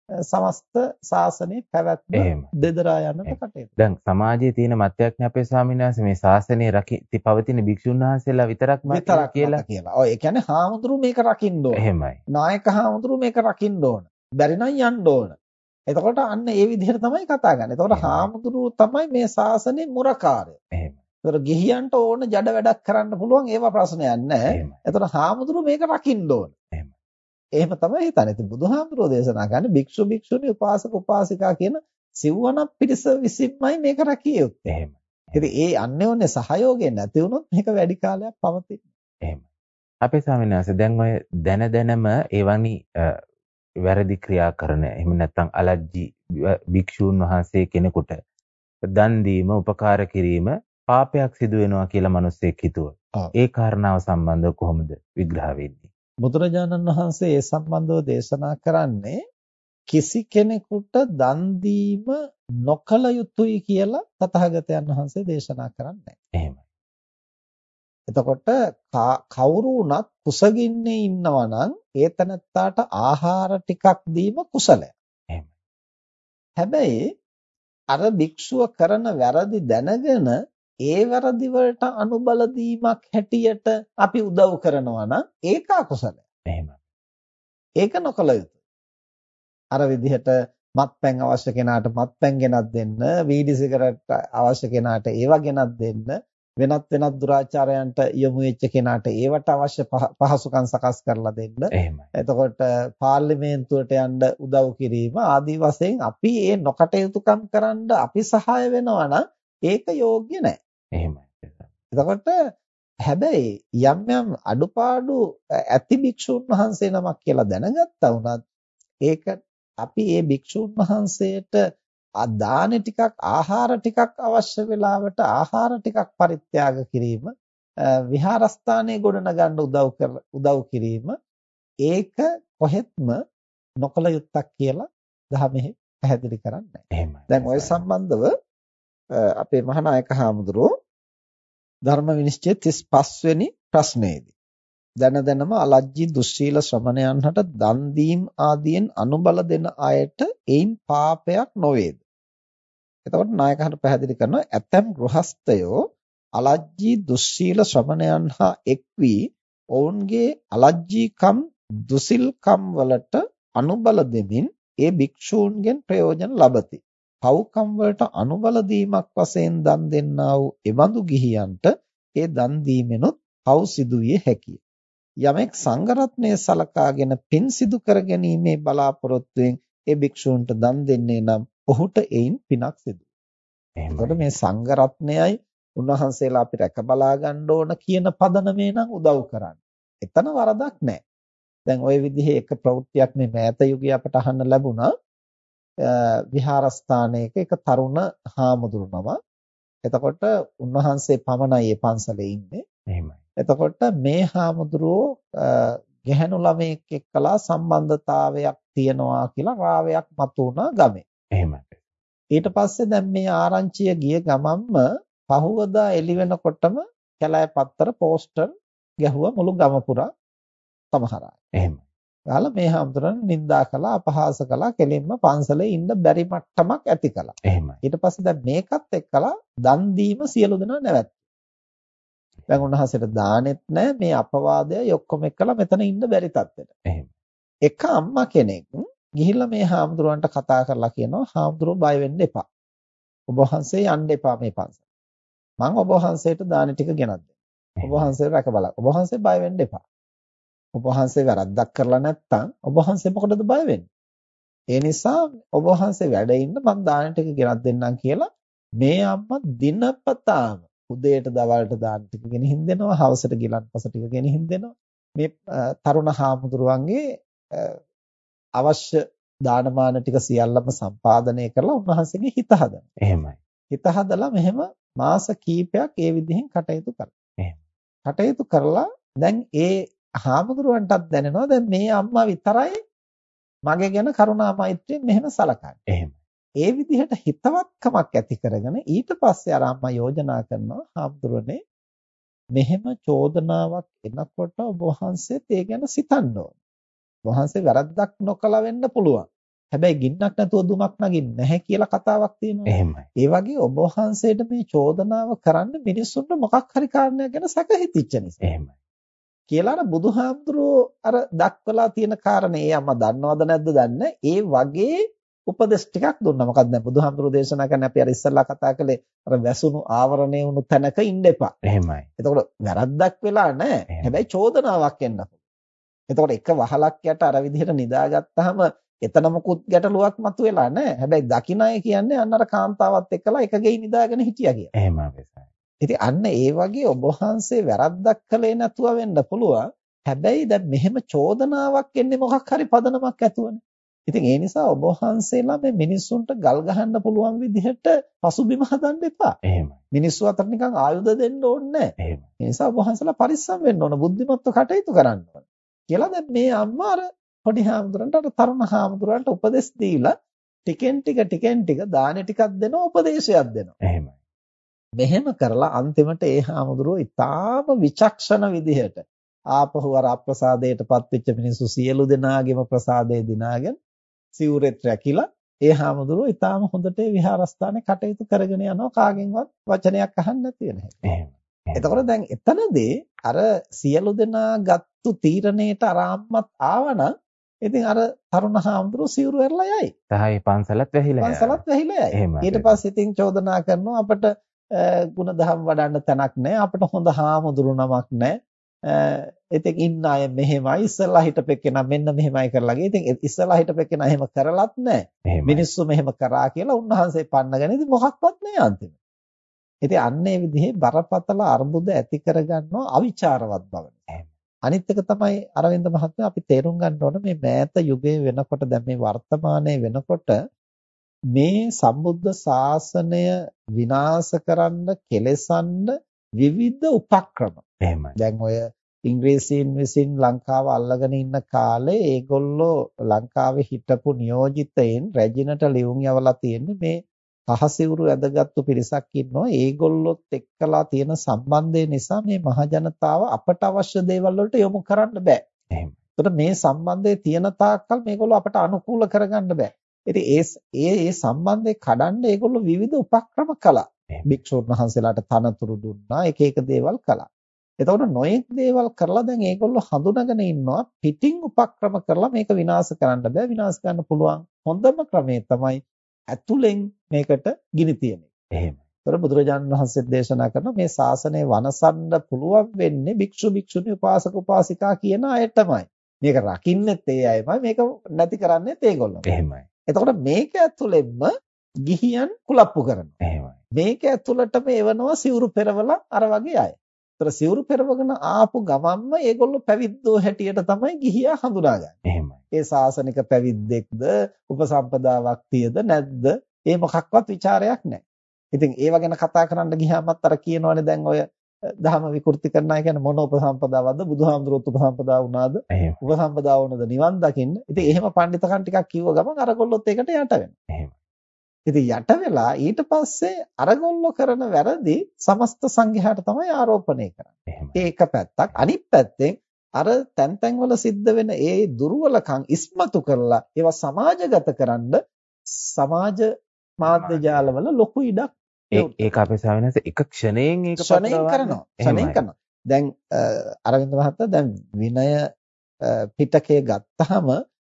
Speaker 2: සමස්ත ශාසනයේ පැවැත්ම දෙදරා යන්නට කටයුතු.
Speaker 1: දැන් සමාජයේ තියෙන මතයක් අපේ ස්වාමීන් වහන්සේ මේ ශාසනය රකිති පවතින භික්ෂුන් වහන්සේලා විතරක්ම
Speaker 2: විතරක් කියලා කියලා. ඔව් ඒ කියන්නේ හාමුදුරු මේක රකින්න ඕන.
Speaker 1: එහෙමයි.
Speaker 2: නායක හාමුදුරු මේක රකින්න ඕන. බැරි නම් යන්න ඕන. එතකොට අන්න ඒ විදිහට තමයි කතා කරන්නේ. එතකොට හාමුදුරු තමයි මේ ශාසනයේ මුරකාරය.
Speaker 1: එහෙමයි.
Speaker 2: එතකොට ගිහියන්ට ඕන ජඩ වැඩක් කරන්න පුළුවන් ඒවා ප්‍රශ්නයක් නැහැ. එතකොට හාමුදුරු මේක රකින්න ඕන.
Speaker 1: එහෙමයි.
Speaker 2: එහෙම තමයි හිතන්නේ. ඉතින් බුදුහාමුදුරෝ දේශනා කරන්නේ භික්ෂු භික්ෂුණී උපාසක උපාසිකා කියන සිව්වණක් පිරිස විසින්මයි මේක රැකිය යුත්තේ.
Speaker 1: එහෙම.
Speaker 2: ඉතින් ඒ අන්‍යෝන්‍ය සහයෝගය නැති වුණොත් මේක වැඩි කාලයක් පවතින්නේ.
Speaker 1: එහෙම. අපේ ස්වාමීන් වහන්සේ දැන් ඔය දැන දැනම එවැනි වැරදි ක්‍රියා කරන එහෙම නැත්නම් අලජ්ජි භික්ෂූන් වහන්සේ කෙනෙකුට දන් දීම උපකාර කිරීම පාපයක් සිදු වෙනවා කියලා මිනිස්සෙක් හිතුවා. ඒ කාරණාව සම්බන්ධව කොහොමද විග්‍රහ වෙන්නේ?
Speaker 2: බුදුරජාණන් වහන්සේ ඒ සම්බන්ධව දේශනා කරන්නේ කිසි කෙනෙකුට දන් දීම නොකල යුතුයි කියලා තථාගතයන් වහන්සේ දේශනා කරන්නේ
Speaker 1: එහෙමයි.
Speaker 2: එතකොට කවුරු වුණත් කුසගින්නේ ඉන්නවා නම් ඒ තනත්තාට ආහාර ටිකක් දීම කුසලයක්.
Speaker 1: එහෙමයි.
Speaker 2: හැබැයි අර භික්ෂුව කරන වැරදි දැනගෙන ඒ වැරදි වලට අනුබල දීමක් හැටියට අපි උදව් කරනවා නම් ඒක අකුසලයි.
Speaker 1: එහෙමයි.
Speaker 2: ඒක නොකල යුතුයි. අර විදිහට මත්පැන් අවශ්‍ය කෙනාට මත්පැන් ගෙනත් දෙන්න, වීඩි සිගරට් අවශ්‍ය කෙනාට ඒවා ගෙනත් දෙන්න, වෙනත් වෙනත් දුරාචාරයන්ට යොමු වෙච්ච කෙනාට ඒවට අවශ්‍ය පහසුකම් සකස් කරලා දෙන්න.
Speaker 1: එහෙමයි.
Speaker 2: එතකොට පාර්ලිමේන්තුවට යන්න උදව් කිරීම ආදී වශයෙන් අපි මේ නොකටයුතුකම් කරන්න අපි සහාය වෙනවා නම් ඒක යෝග්‍ය නැහැ.
Speaker 1: එහෙමයි.
Speaker 2: එතකොට හැබැයි යම් යම් අඩුපාඩු ඇති භික්ෂුන් වහන්සේ නමක් කියලා දැනගත්තා වුණත් ඒක අපි මේ භික්ෂුන් වහන්සේට දාන ටිකක් ආහාර ටිකක් අවශ්‍ය වෙලාවට ආහාර ටිකක් පරිත්‍යාග කිරීම විහාරස්ථානයේ ගොඩනගන්න උදව් කර උදව් කිරීම ඒක කොහෙත්ම නොකල යුත්තක් කියලා දහමෙහි පැහැදිලි කරන්නේ.
Speaker 1: එහෙමයි.
Speaker 2: දැන් ওই සම්බන්ධව අපේ මහානායක හාමුදුරුවෝ ධර්ම විනිශ්චය 35 වෙනි ප්‍රශ්නයේදී දන දනම අලජ්ජි දුස්සීල ශ්‍රමණයන්ට දන් දීම් ආදියෙන් අනුබල දෙන අයට ඒන් පාපයක් නොවේද එතකොට නායකහට පැහැදිලි කරනවා ඇතැම් ගෘහස්තයෝ අලජ්ජි දුස්සීල ශ්‍රමණයන් හා එක් වී ඔවුන්ගේ අලජ්ජීකම් දුසිල්කම් වලට අනුබල දෙමින් ඒ භික්ෂූන්ගෙන් ප්‍රයෝජන ලබති. පව්කම් වලට අනුබල දීමක් වශයෙන් දන් දෙන්නා වූ එබඳු ගිහියන්ට ඒ දන් දීමෙනුත් පව් සිදු විය හැකිය. යමෙක් සංඝරත්නය සලකාගෙන පින් සිදු කර ගැනීමේ බලාපොරොත්තුවෙන් ඒ භික්ෂූන්ට දන් දෙන්නේ නම් ඔහුට එයින් පිනක් සිදු එතකොට මේ සංඝරත්නයයි උන්වහන්සේලා අපි රැක බලා ගන්න ඕන කියන පදනමේ නම් උදව් කරන්නේ. එතන වරදක් නැහැ. දැන් ওই විදිහේ එක ප්‍රවෘත්තියක් මේ මෑත යුගයේ අපට අහන්න ලැබුණා. විහාරස්ථානයක එක තරුණ හාමුදුරුවම එතකොට උන්වහන්සේ පමණයි ඒ පන්සලේ ඉන්නේ.
Speaker 1: එහෙමයි.
Speaker 2: එතකොට මේ හාමුදුරුවෝ ගැහැණු ළමයෙක් එක්කලා සම්බන්ධතාවයක් තියනවා කියලා රාවයක් මතු වුණා ගමේ.
Speaker 1: එහෙමයි.
Speaker 2: ඊට පස්සේ දැන් මේ ආරංචිය ගිය ගමන්ම පහුවදා එළි වෙනකොටම කැලෑ පත්තර පෝස්ටර් ගැහුවා මුළු ගම පුරා සමහර අය.
Speaker 1: එහෙමයි.
Speaker 2: ගහලා මේ හැමදෙරන් නිඳා කළා අපහාස කළා කෙලින්ම පන්සලේ ඉන්න බැරි මට්ටමක් ඇති කළා.
Speaker 1: එහෙමයි.
Speaker 2: ඊට පස්සේ දැන් මේකත් එක්කලා දන් දීම සියලු දෙනා නැවැත්තුවා. දැන් උන්වහන්සේට දානෙත් නැහැ මේ අපවාදයයි ඔක්කොම එක්කලා මෙතන ඉන්න බැරි තත්ත්වෙට.
Speaker 1: එහෙම.
Speaker 2: එක අම්මා කෙනෙක් ගිහිල්ලා මේ හාමුදුරුවන්ට කතා කරලා කියනවා හාමුදුරුවෝ බය වෙන්න එපා. ඔබ වහන්සේ යන්න එපා මේ පන්සල. මම ඔබ වහන්සේට දාන ටික ගෙනත් දෙන්නම්. ඔබ වහන්සේ රැක බලන්න. ඔබ වහන්සේ බය වෙන්න එපා. ඔබ වහන්සේ වැරද්දක් කරලා නැත්නම් ඔබ වහන්සේ මොකටද බය වෙන්නේ? ඒ නිසා ඔබ වහන්සේ වැඩ ඉන්න මම දාන ටික ගෙනත් දෙන්නම් කියලා මේ අම්මා දිනපතාම උදේට දවල්ට දාන ටික ගෙනihin දෙනවා හවසට ගිලන්පස ටික ගෙනihin දෙනවා මේ තරුණ හාමුදුරුවන්ගේ අවශ්‍ය දානමාන ටික සියල්ලම සම්පාදනය කරලා උන්වහන්සේගේ හිත හදනවා.
Speaker 1: එහෙමයි.
Speaker 2: හිත හදලා මෙහෙම මාස කීපයක් ඒ විදිහෙන් කටයුතු කරනවා.
Speaker 1: එහෙම.
Speaker 2: කටයුතු කරලා දැන් ඒ හාමුදුරුවන්ටත් දැනෙනවා දැන් මේ අම්මා විතරයි මගේ ගැන කරුණා මෛත්‍රියෙන් මෙහෙම සලකන්නේ.
Speaker 1: එහෙම.
Speaker 2: ඒ විදිහට හිතවත්කමක් ඇති කරගෙන ඊට පස්සේ අර අම්මා යෝජනා කරනවා හාමුදුරනේ මෙහෙම චෝදනාවක් එනකොට ඔබ වහන්සේත් ඒ ගැන සිතන්න ඕන. වහන්සේ වැරද්දක් නොකලා වෙන්න පුළුවන්. හැබැයි ගින්නක් නැතුව දුමක් නගින්නේ නැහැ කියලා කතාවක් තියෙනවා.
Speaker 1: එහෙමයි.
Speaker 2: ඒ වගේ ඔබ වහන්සේට මේ චෝදනාව කරන්න මිනිස්සුන්ට මොකක් හරි කාරණයක් ගැන සැක හිතිච්ච නිසා.
Speaker 1: එහෙමයි.
Speaker 2: කියලා අර බුදුහාමුදුරුවෝ අර දක්වලා තියෙන කාරණේ අම්මා දන්නවද නැද්ද දන්නේ ඒ වගේ උපදෙස් ටිකක් දුන්නා. මොකක්ද දැන් බුදුහාමුදුරුවෝ දේශනා කරන්නේ අපි අර ඉස්සල්ලා කතා කළේ අර වැසුණු ආවරණය වුණු තැනක ඉන්න එපා.
Speaker 1: එහෙමයි.
Speaker 2: එතකොට වැරද්දක් වෙලා නැහැ. හැබැයි චෝදනාවක් එන්න එතකොට එක වහලක් යට අර විදිහට නිදාගත්තාම එතන මොකුත් ගැටලුවක් මතුවෙලා නැහැ. හැබැයි දකින්න අය කියන්නේ අන්න අර කාන්තාවත් එක්කලා එක ගෙයි නිදාගෙන හිටියා කියලා.
Speaker 1: එහෙම අපේසයි.
Speaker 2: ඉතින් අන්න ඒ වගේ ඔබ වහන්සේ වැරද්දක් කළේ නැතුව වෙන්න පුළුවන්. හැබැයි දැන් මෙහෙම චෝදනාවක් එන්නේ මොකක් හරි පදනමක් ඇතුවනේ. ඉතින් ඒ නිසා ඔබ වහන්සේලා මේ මිනිස්සුන්ට ගල් ගහන්න පුළුවන් විදිහට පසුබිම හදන්න එපා.
Speaker 1: එහෙමයි.
Speaker 2: මිනිස්සු අතර නිකන් ආයුධ දෙන්න ඕනේ නැහැ.
Speaker 1: එහෙමයි.
Speaker 2: ඒ නිසා ඔබ වහන්සේලා පරිස්සම් වෙන්න ඕන, බුද්ධිමත්ව කටයුතු කරන්න ඕන. කියලා දැන් මේ අම්මා අර පොඩි හාමුදුරන්ට අර තරුණ හාමුදුරන්ට උපදෙස් දීලා ටිකෙන් ටික ටිකෙන් ටික දාන ටිකක් දෙනවා උපදේශයක් දෙනවා.
Speaker 1: එහෙමයි.
Speaker 2: මෙහෙම කරලා අන්තිමට ඒ හාමුදුරුවෝ ඊටාම විචක්ෂණ විදිහට ආපහු අර අප්‍රසාදයටපත් වෙච්ච මිනිස්සු සියලු දෙනාගේම ප්‍රසාදය දිනාගෙන සිවුරෙත් රැකිලා ඒ හාමුදුරුවෝ ඊටාම හොඳට විහාරස්ථානේ කටයුතු කරගෙන යනවා කාගෙන්වත් වචනයක් අහන්න නැති වෙන හැටි. එතකොට දැන් එතනදී අර සියලු දෙනා ගත්තු තීරණයට අරාම්මත් ආවනම් ඉතින් අර තරුණ හාමුදුරුවෝ සිවුරු ඇරලා යයි.
Speaker 1: තහයි පන්සලත් වැහිලා යයි.
Speaker 2: පන්සලත් වැහිලා යයි. ඊට පස්සේ ඉතින් චෝදනා කරනවා අපිට ಗುಣධම් වඩන්න තැනක් නැහැ. අපිට හොඳ හාමුදුරු නමක් නැහැ. ඉතින් ඉන්න අය මෙහෙමයි ඉස්සලා හිටපෙකේනා මෙන්න මෙහෙමයි කරලාගේ. ඉතින් ඉස්සලා හිටපෙකේනා එහෙම කරලත් නැහැ. මිනිස්සු මෙහෙම කරා කියලා උන්වහන්සේ පන්නගෙන ඉතින් මොකක්වත් නැහැ අන්තිමට. ඉතින් අන්නේ විදිහේ බරපතල අර්බුද ඇති කරගන්නවා අවිචාරවත් බව. අනිත් එක තමයි අරවින්ද මහත්මයා අපි තේරුම් ගන්න ඕන මේ මෑත යුගයේ වෙනකොට දැන් මේ වර්තමානයේ වෙනකොට මේ සම්බුද්ධ ශාසනය විනාශ කරන්න කෙලසන්න විවිධ උපක්‍රම
Speaker 1: එහෙමයි.
Speaker 2: දැන් ඔය ඉංග්‍රීසීන් විසින් ලංකාව අල්ලගෙන ඉන්න කාලේ ඒගොල්ලෝ ලංකාවේ හිටපු නියෝජිතයින් රැජිනට ලියුම් යවලා තියෙන්නේ මේ පහසිවුරු ඇදගත්තු පිරිසක් ඉන්නවා ඒගොල්ලොත් එක්කලා තියෙන සම්බන්ධය නිසා මේ මහජනතාව අපට අවශ්‍ය දේවල් වලට යොමු කරන්න බෑ.
Speaker 1: එහෙම.
Speaker 2: ඒකට මේ සම්බන්ධය තියෙන තාක්කල් මේගොල්ලෝ අපට අනුකූල කරගන්න බෑ. ඉතින් ඒ ඒ ඒ සම්බන්ධය කඩන්න ඒගොල්ලෝ විවිධ උපක්‍රම කළා. භික්ෂුන් වහන්සේලාට තනතුරු දුන්නා එක එක දේවල් කළා. එතකොට නොයෙක් දේවල් කරලා දැන් ඒගොල්ලෝ හඳුනාගෙන ඉන්නවා පිටින් උපක්‍රම කරලා මේක විනාශ කරන්න බෑ විනාශ කරන්න පුළුවන් හොඳම ක්‍රමය තමයි ඇතුලෙන් මේකට ගිනි තියන එක.
Speaker 1: එහෙමයි.
Speaker 2: ඒතර බුදුරජාණන් වහන්සේ දේශනා කරන මේ ශාසනය වනසන්න පුළුවන් වෙන්නේ භික්ෂු භික්ෂුණී උපාසක උපාසිකා කියන අයටමයි. මේක රකින්නෙත් ඒ අයමයි මේක නැති කරන්නෙත් ඒගොල්ලෝ.
Speaker 1: එහෙමයි.
Speaker 2: එතකොට මේක ඇතුළෙන්ම ගිහියන් කුලප්පු කරනවා.
Speaker 1: එහෙමයි.
Speaker 2: මේක ඇතුළටම එවනවා සිවුරු පෙරවල අර වගේ අය. ඒතර සිවුරු පෙරවගෙන ආපු ගමන්ම ඒගොල්ලෝ පැවිද්දෝ හැටියට තමයි ගිහියා හඳුනාගන්නේ.
Speaker 1: එහෙමයි.
Speaker 2: ඒ සාසනික පැවිද්දෙක්ද උපසම්පදාවක් තියද නැද්ද? ඒ මොකක්වත් ਵਿਚාරයක් නැහැ. ඉතින් ඒව ගැන කතා කරන්න ගියාමත් අර කියනවනේ දැන් ඔය දහම විකෘති කරන අය කියන්නේ මොන උපසම්පදාවක්ද බුදුහාමුදුරුවෝ උපසම්පදා වුණාද උපසම්පදා වුණද නිවන් දකින්න. ඉතින් එහෙම පඬිතකම් ටිකක් කිව්ව ගමන් අරගොල්ලොත් ඒකට යට වෙනවා. ඉතින් යට වෙලා ඊට පස්සේ අරගොල්ලෝ කරන වැරදි සමස්ත සංඝයාට තමයි ආරෝපණය කරන්නේ. ඒක පැත්තක්. අනිත් පැත්තෙන් අර තැන් තැන්වල සිද්ධ වෙන ඒ දුර්වලකම් ඉස්මතු කරලා ඒවා සමාජගත කරන්න සමාජ මාධ්‍ය ජාලවල ලොකු ඉඩක්
Speaker 1: ඒක අපේ ස්වාමීන් එක ක්ෂණයෙන් ඒක
Speaker 2: ක්ෂණයෙන් කරනවා. ක්ෂණයෙන් කරනවා. දැන් අරවින්ද මහත්තයා දැන් විනය පිටකය ගත්තාම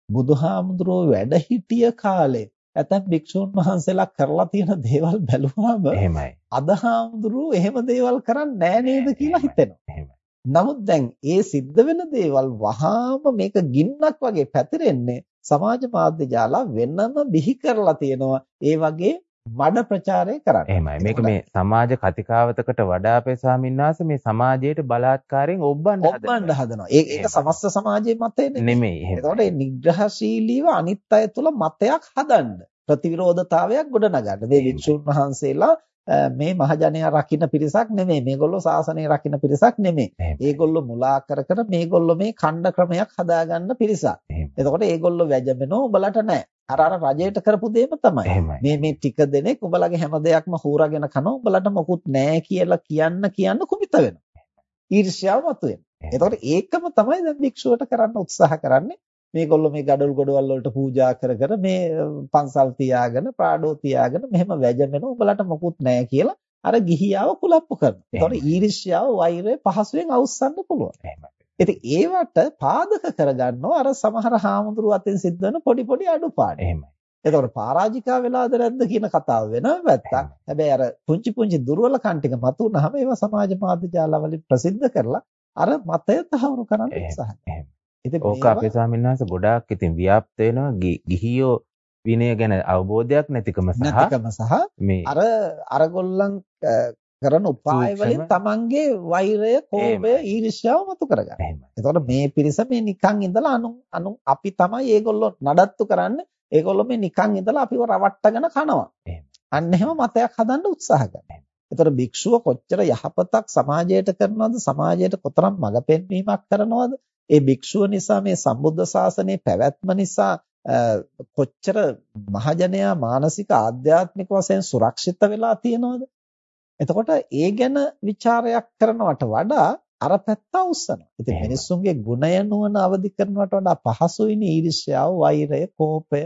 Speaker 2: බුදුහාමුදුරුවෝ වැඩ හිටිය කාලේ ඇතැම් භික්ෂුන් වහන්සේලා කරලා තියෙන දේවල් බැලුවාම
Speaker 1: එහෙමයි.
Speaker 2: අද හාමුදුරුවෝ එහෙම දේවල් කරන්නේ නැහැ නේද කියලා හිතෙනවා. නමුත් දැන් ඒ සිද්ධ වෙන දේවල් වහාම මේක ගින්නක් වගේ පැතිරෙන්නේ සමාජ මාධ්‍ය ජාලා වෙනම බිහි කරලා තියෙනවා. ඒ වගේ මඩ ප්‍රචාරය කරන්නේ.
Speaker 1: එහෙමයි. මේක මේ සමාජ කතිකාවතකට වඩා අපේ ස්වාමීන් මේ සමාජයට බලාත්කාරයෙන් ඔබ්බන්න
Speaker 2: හදනවා. ඔබ්බන්න හදනවා. ඒක ඒක සමස්ත සමාජයේ මතයනේ.
Speaker 1: නෙමෙයි.
Speaker 2: එතකොට මේ නිග්‍රහශීලීව අනිත් අය තුල මතයක් හදන්න. ප්‍රතිවිරෝධතාවයක් ගොඩනගන්න. මේ වික්ෂුන් වහන්සේලා මේ මහජනයා රකින්න පිරිසක් නෙමෙයි. මේගොල්ලෝ ශාසනය රකින්න පිරිසක් නෙමෙයි. ඒගොල්ලෝ මුලා කර කර මේගොල්ලෝ මේ ඛණ්ඩ ක්‍රමයක් හදාගන්න පිරිසක්. එතකොට ඒගොල්ලෝ වැජඹෙනවා උඹලට නෑ. අර අර රජයට කරපු දෙයම තමයි. මේ මේ ටික දෙනෙක් උඹලගේ හැම දෙයක්ම හූරාගෙන කනවා උඹලට මොකුත් නෑ කියලා කියන්න කියන්න කුපිත වෙනවා. ඊර්ෂ්‍යාව මතුවෙනවා. එතකොට ඒකම තමයි දැන් භික්ෂුවට කරන්න උත්සාහ කරන්නේ. මේගොල්ලෝ මේ gadol ගොඩවල් වලට පූජා කර කර මේ පන්සල් තියාගෙන ප්‍රාඩෝ තියාගෙන මෙහෙම වැජමෙන උඹලට මොකුත් නැහැ කියලා අර ගිහියාව කුලප්පු කරනවා. ඒතකොට ඊර්ෂ්‍යාව වෛරය පහසුවෙන් අවස්සන්න පුළුවන්. ඉතින් ඒවට පාදක කරගන්නවා අර සමහර හාමුදුරුවෝ අතින් සිද්ධ වෙන පොඩි පොඩි අඩුපාඩු.
Speaker 1: එහෙමයි.
Speaker 2: එතකොට පරාජිකා වෙලාද නැද්ද කියන කතාව වෙනම පැත්තක්. හැබැයි අර පුංචි පුංචි දුර්වලකම් ටික මතුවනහම ඒවා සමාජ මාධ්‍ය ජාලවලින් ප්‍රසිද්ධ කරලා අර මතය තහවුරු කරන්න උත්සාහ කරනවා.
Speaker 1: ඕක අපේ ස්වාමීන් වහන්සේ ගොඩාක් ඉතින් ව්‍යාප්ත වෙනවා ගිහියෝ විනය ගැන අවබෝධයක් නැතිකම සහ
Speaker 2: නැතිකම සහ මේ අර අරගොල්ලන් කරන උපාය වලින් තමන්ගේ වෛරය, කෝපය, ඊර්ෂ්‍යාව මතු කරගන්න. එතකොට මේ පිරිස මේ නිකන් ඉඳලා අනු අනු අපි තමයි ඒගොල්ලෝ නඩත්තු කරන්නේ. ඒගොල්ලෝ මේ නිකන් ඉඳලා අපිව රවට්ටගෙන කනවා. අන්න එහෙම මතයක් හදන්න උත්සාහ කරනවා. එතකොට භික්ෂුව කොච්චර යහපතක් සමාජයට කරනවද සමාජයට කොතරම් මඟ පෙන්වීමක් කරනවද ඒ භික්ෂුව නිසා මේ සම්බුද්ධ ශාසනයේ පැවැත්ම නිසා කොච්චර මහජනයා මානසික ආධ්‍යාත්මික වශයෙන් සුරක්ෂිත වෙලා තියෙනවද එතකොට ඒ ගැන ਵਿਚාරයක් කරනවට වඩා අර පැත්ත අවසන. ඉතින් මිනිස්සුන්ගේ ගුණය නුවණ අවදි කරනවට වඩා පහසුයිනේ ඊර්ෂ්‍යාව, වෛරය, කෝපය,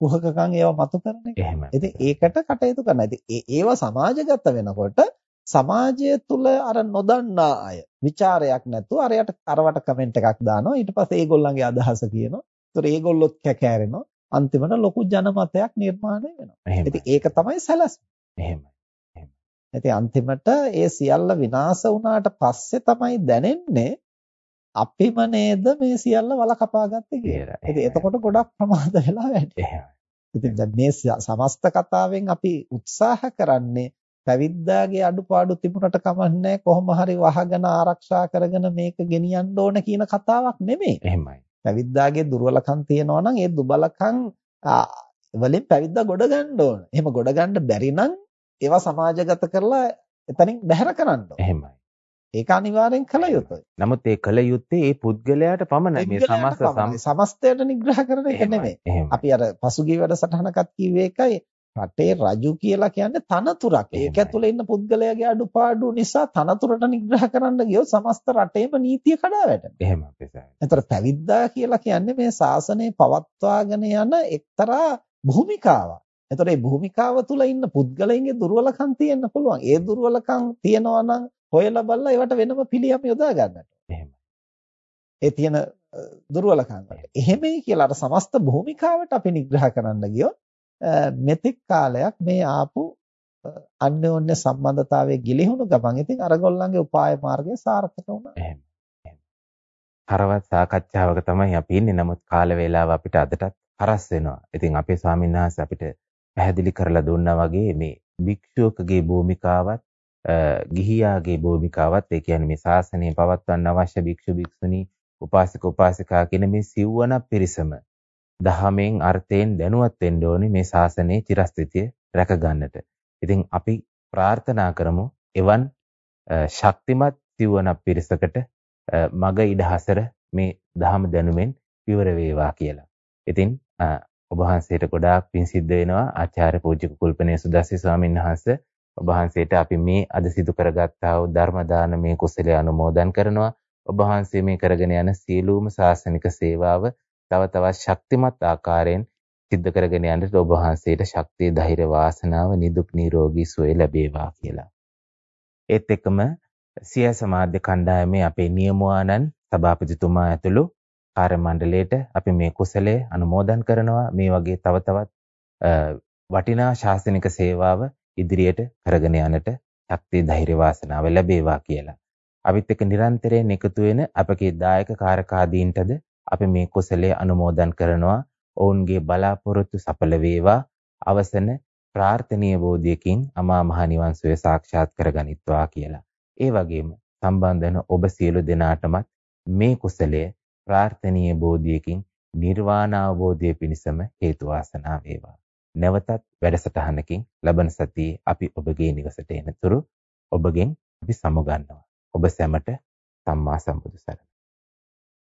Speaker 2: කුහකකම් ඒවා මතු කරන එක. ඉතින් ඒකට කටයුතු කරනවා. ඉතින් ඒව සමාජගත වෙනකොට සමාජය තුල අර නොදන්නා අය ਵਿਚාරයක් නැතුව අරයට අරවට කමෙන්ට් එකක් දානවා. ඊට පස්සේ ඒගොල්ලන්ගේ අදහස කියනවා. ඒතර ඒගොල්ලොත් කැකෑරෙනවා. අන්තිමට ලොකු ජනමතයක් නිර්මාණය වෙනවා. ඉතින් ඒක තමයි සැලැස්ම.
Speaker 1: එහෙමයි.
Speaker 2: ඉතින් අන්තිමට ඒ සියල්ල විනාශ වුණාට පස්සේ තමයි දැනෙන්නේ අපිම නේද මේ සියල්ල වල කපාගත්තේ කියලා. ඉතින් එතකොට ගොඩක් ප්‍රමාද වෙලා වැඩි. ඉතින් දැන් මේ සමස්ත කතාවෙන් අපි උත්සාහ කරන්නේ පැවිද්දාගේ අඩුපාඩු තිබුණට කමන්නේ කොහොම හරි වහගෙන ආරක්ෂා කරගෙන මේක ගෙනියන්න ඕන කියන කතාවක් නෙමෙයි.
Speaker 1: එහෙමයි.
Speaker 2: පැවිද්දාගේ දුර්වලකම් තියෙනවා නම් ඒ දුබලකම් වලින් පැවිද්දා ගොඩ ගන්න ඕන. එහෙම ගොඩ ගන්න බැරි නම් ඒවා සමාජගත කරලා එතනින් බැහැර කරන්න ඕන.
Speaker 1: එහෙමයි.
Speaker 2: ඒක අනිවාර්යෙන් කළ යුතුයි.
Speaker 1: නමුත් ඒ කළ යුත්තේ ඒ පුද්ගලයාට පමණයි. මේ සමස්ත
Speaker 2: සමස්තයට නිග්‍රහ කරන එක නෙමෙයි. අපි අර පසුගිය වැඩසටහනකත් කිව්වේ ඒකයි රටේ රජු කියලා කියන්නේ තනතුරක්. ඒක ඇතුලේ ඉන්න පුද්ගලයාගේ අඩුපාඩු නිසා තනතුරට නිග්‍රහ කරන්න ගියොත් සමස්ත රටේම නීතිය කඩා වැටෙනවා.
Speaker 1: එහෙම අපේ සාරයි.
Speaker 2: එතකොට පැවිද්දා කියලා කියන්නේ මේ ශාසනය පවත්වාගෙන යන එක්තරා භූමිකාවක්. එතකොට මේ භූමිකාව තුල ඉන්න පුද්ගලයන්ගේ දුර්වලකම් තියෙන්න පුළුවන්. ඒ දුර්වලකම් තියෙනවා නම් හොයලා බලලා ඒවට වෙනම පිළියම් යොදා ගන්නට.
Speaker 1: එහෙමයි.
Speaker 2: ඒ තියෙන දුර්වලකම් වලට. එහෙමයි කියලා අර සමස්ත භූමිකාවට අපි නිග්‍රහ කරන්න ගියොත් මෙතෙක් කාලයක් මේ ආපු අන්‍යෝන්‍ය සම්බන්ධතාවයේ ගිලිහුණු ගමන් ඉතින් අරගොල්ලන්ගේ උපාය මාර්ගය සාර්ථක වුණා.
Speaker 1: එහෙම. හරවත් සාකච්ඡාවක තමයි අපි ඉන්නේ. නමුත් කාල වේලාව අපිට අදටත් හරස් වෙනවා. ඉතින් අපේ ස්වාමීන් වහන්සේ අපිට පැහැදිලි කරලා දුන්නා වගේ මේ භික්ෂුවකගේ භූමිකාවත් ගිහියාගේ භූමිකාවත් ඒ කියන්නේ මේ ශාසනය පවත්වන්න අවශ්‍ය භික්ෂු භික්ෂුණී උපාසක උපාසිකා කියන මේ සිව්වන පිරිසම දහමෙන් අර්ථයෙන් දැනුවත් වෙන්න ඕනේ මේ ශාසනයේ චිරස්ථිතිය රැක ගන්නට. ඉතින් අපි ප්‍රාර්ථනා කරමු එවන් ශක්තිමත් සිව්වන පිරිසකට මග ඉඩහසර මේ දහම දැනුමෙන් විවර වේවා කියලා. ඉතින් ඔබ වහන්සේට ගොඩාක් පින් සිද්ධ වෙනවා. ආචාර්ය පූජ්‍ය කුල්පනේ සුදස්සි ස්වාමීන් වහන්සේ. ඔබ වහන්සේට අපි මේ අද සිදු කරගත්තා වූ ධර්ම දානමය කුසලයේ අනුමෝදන් කරනවා. ඔබ වහන්සේ මේ කරගෙන යන සියලුම ශාසනික සේවාව තව තවත් ශක්තිමත් ආකාරයෙන් සිද්ධ කරගෙන යන්නට ඔබ වහන්සේට ශක්තිය ධෛර්ය වාසනාව නිදුක් නිරෝගී සුවය ලැබේවා කියලා. ඒත් එක්කම සිය සමාධ්‍ය කණ්ඩායමේ අපේ නියමුවානන් සභාපතිතුමා ඇතුළු කාර්ය මණ්ඩලයට අපි මේ කුසලයේ අනුමෝදන් කරනවා මේ වගේ තව තවත් වටිනා ශාසනික සේවාව ඉදිරියට කරගෙන යන්නට ශක්තිය ධෛර්ය වාසනාව ලැබේවා කියලා. අපිත් එක්ක නිරන්තරයෙන් එකතු වෙන අපගේ දායක කාරකාදීන්ටද අපි මේ කුසලයේ අනුමෝදන් කරනවා. ඔවුන්ගේ බලාපොරොත්තු සඵල වේවා. අවසන ප්‍රාර්ථනීය බෝධියකින් අමා මහ නිවන් සුවය සාක්ෂාත් කරගනිත්වා කියලා. ඒ වගේම සම්බන්ධ වෙන ඔබ සියලු දෙනාටමත් මේ කුසලය ප්‍රාර්ථනීය බෝධියකින් නිර්වාණ අවබෝධය පිණිසම හේතු වාසනා වේවා. නැවතත් වැඩසටහනකින් ලබන සතියේ අපි ඔබගේ නිවසට එනතුරු ඔබගෙන් අපි සමුගන්නවා. ඔබ සැමට සම්මා සම්බුදු සරණයි.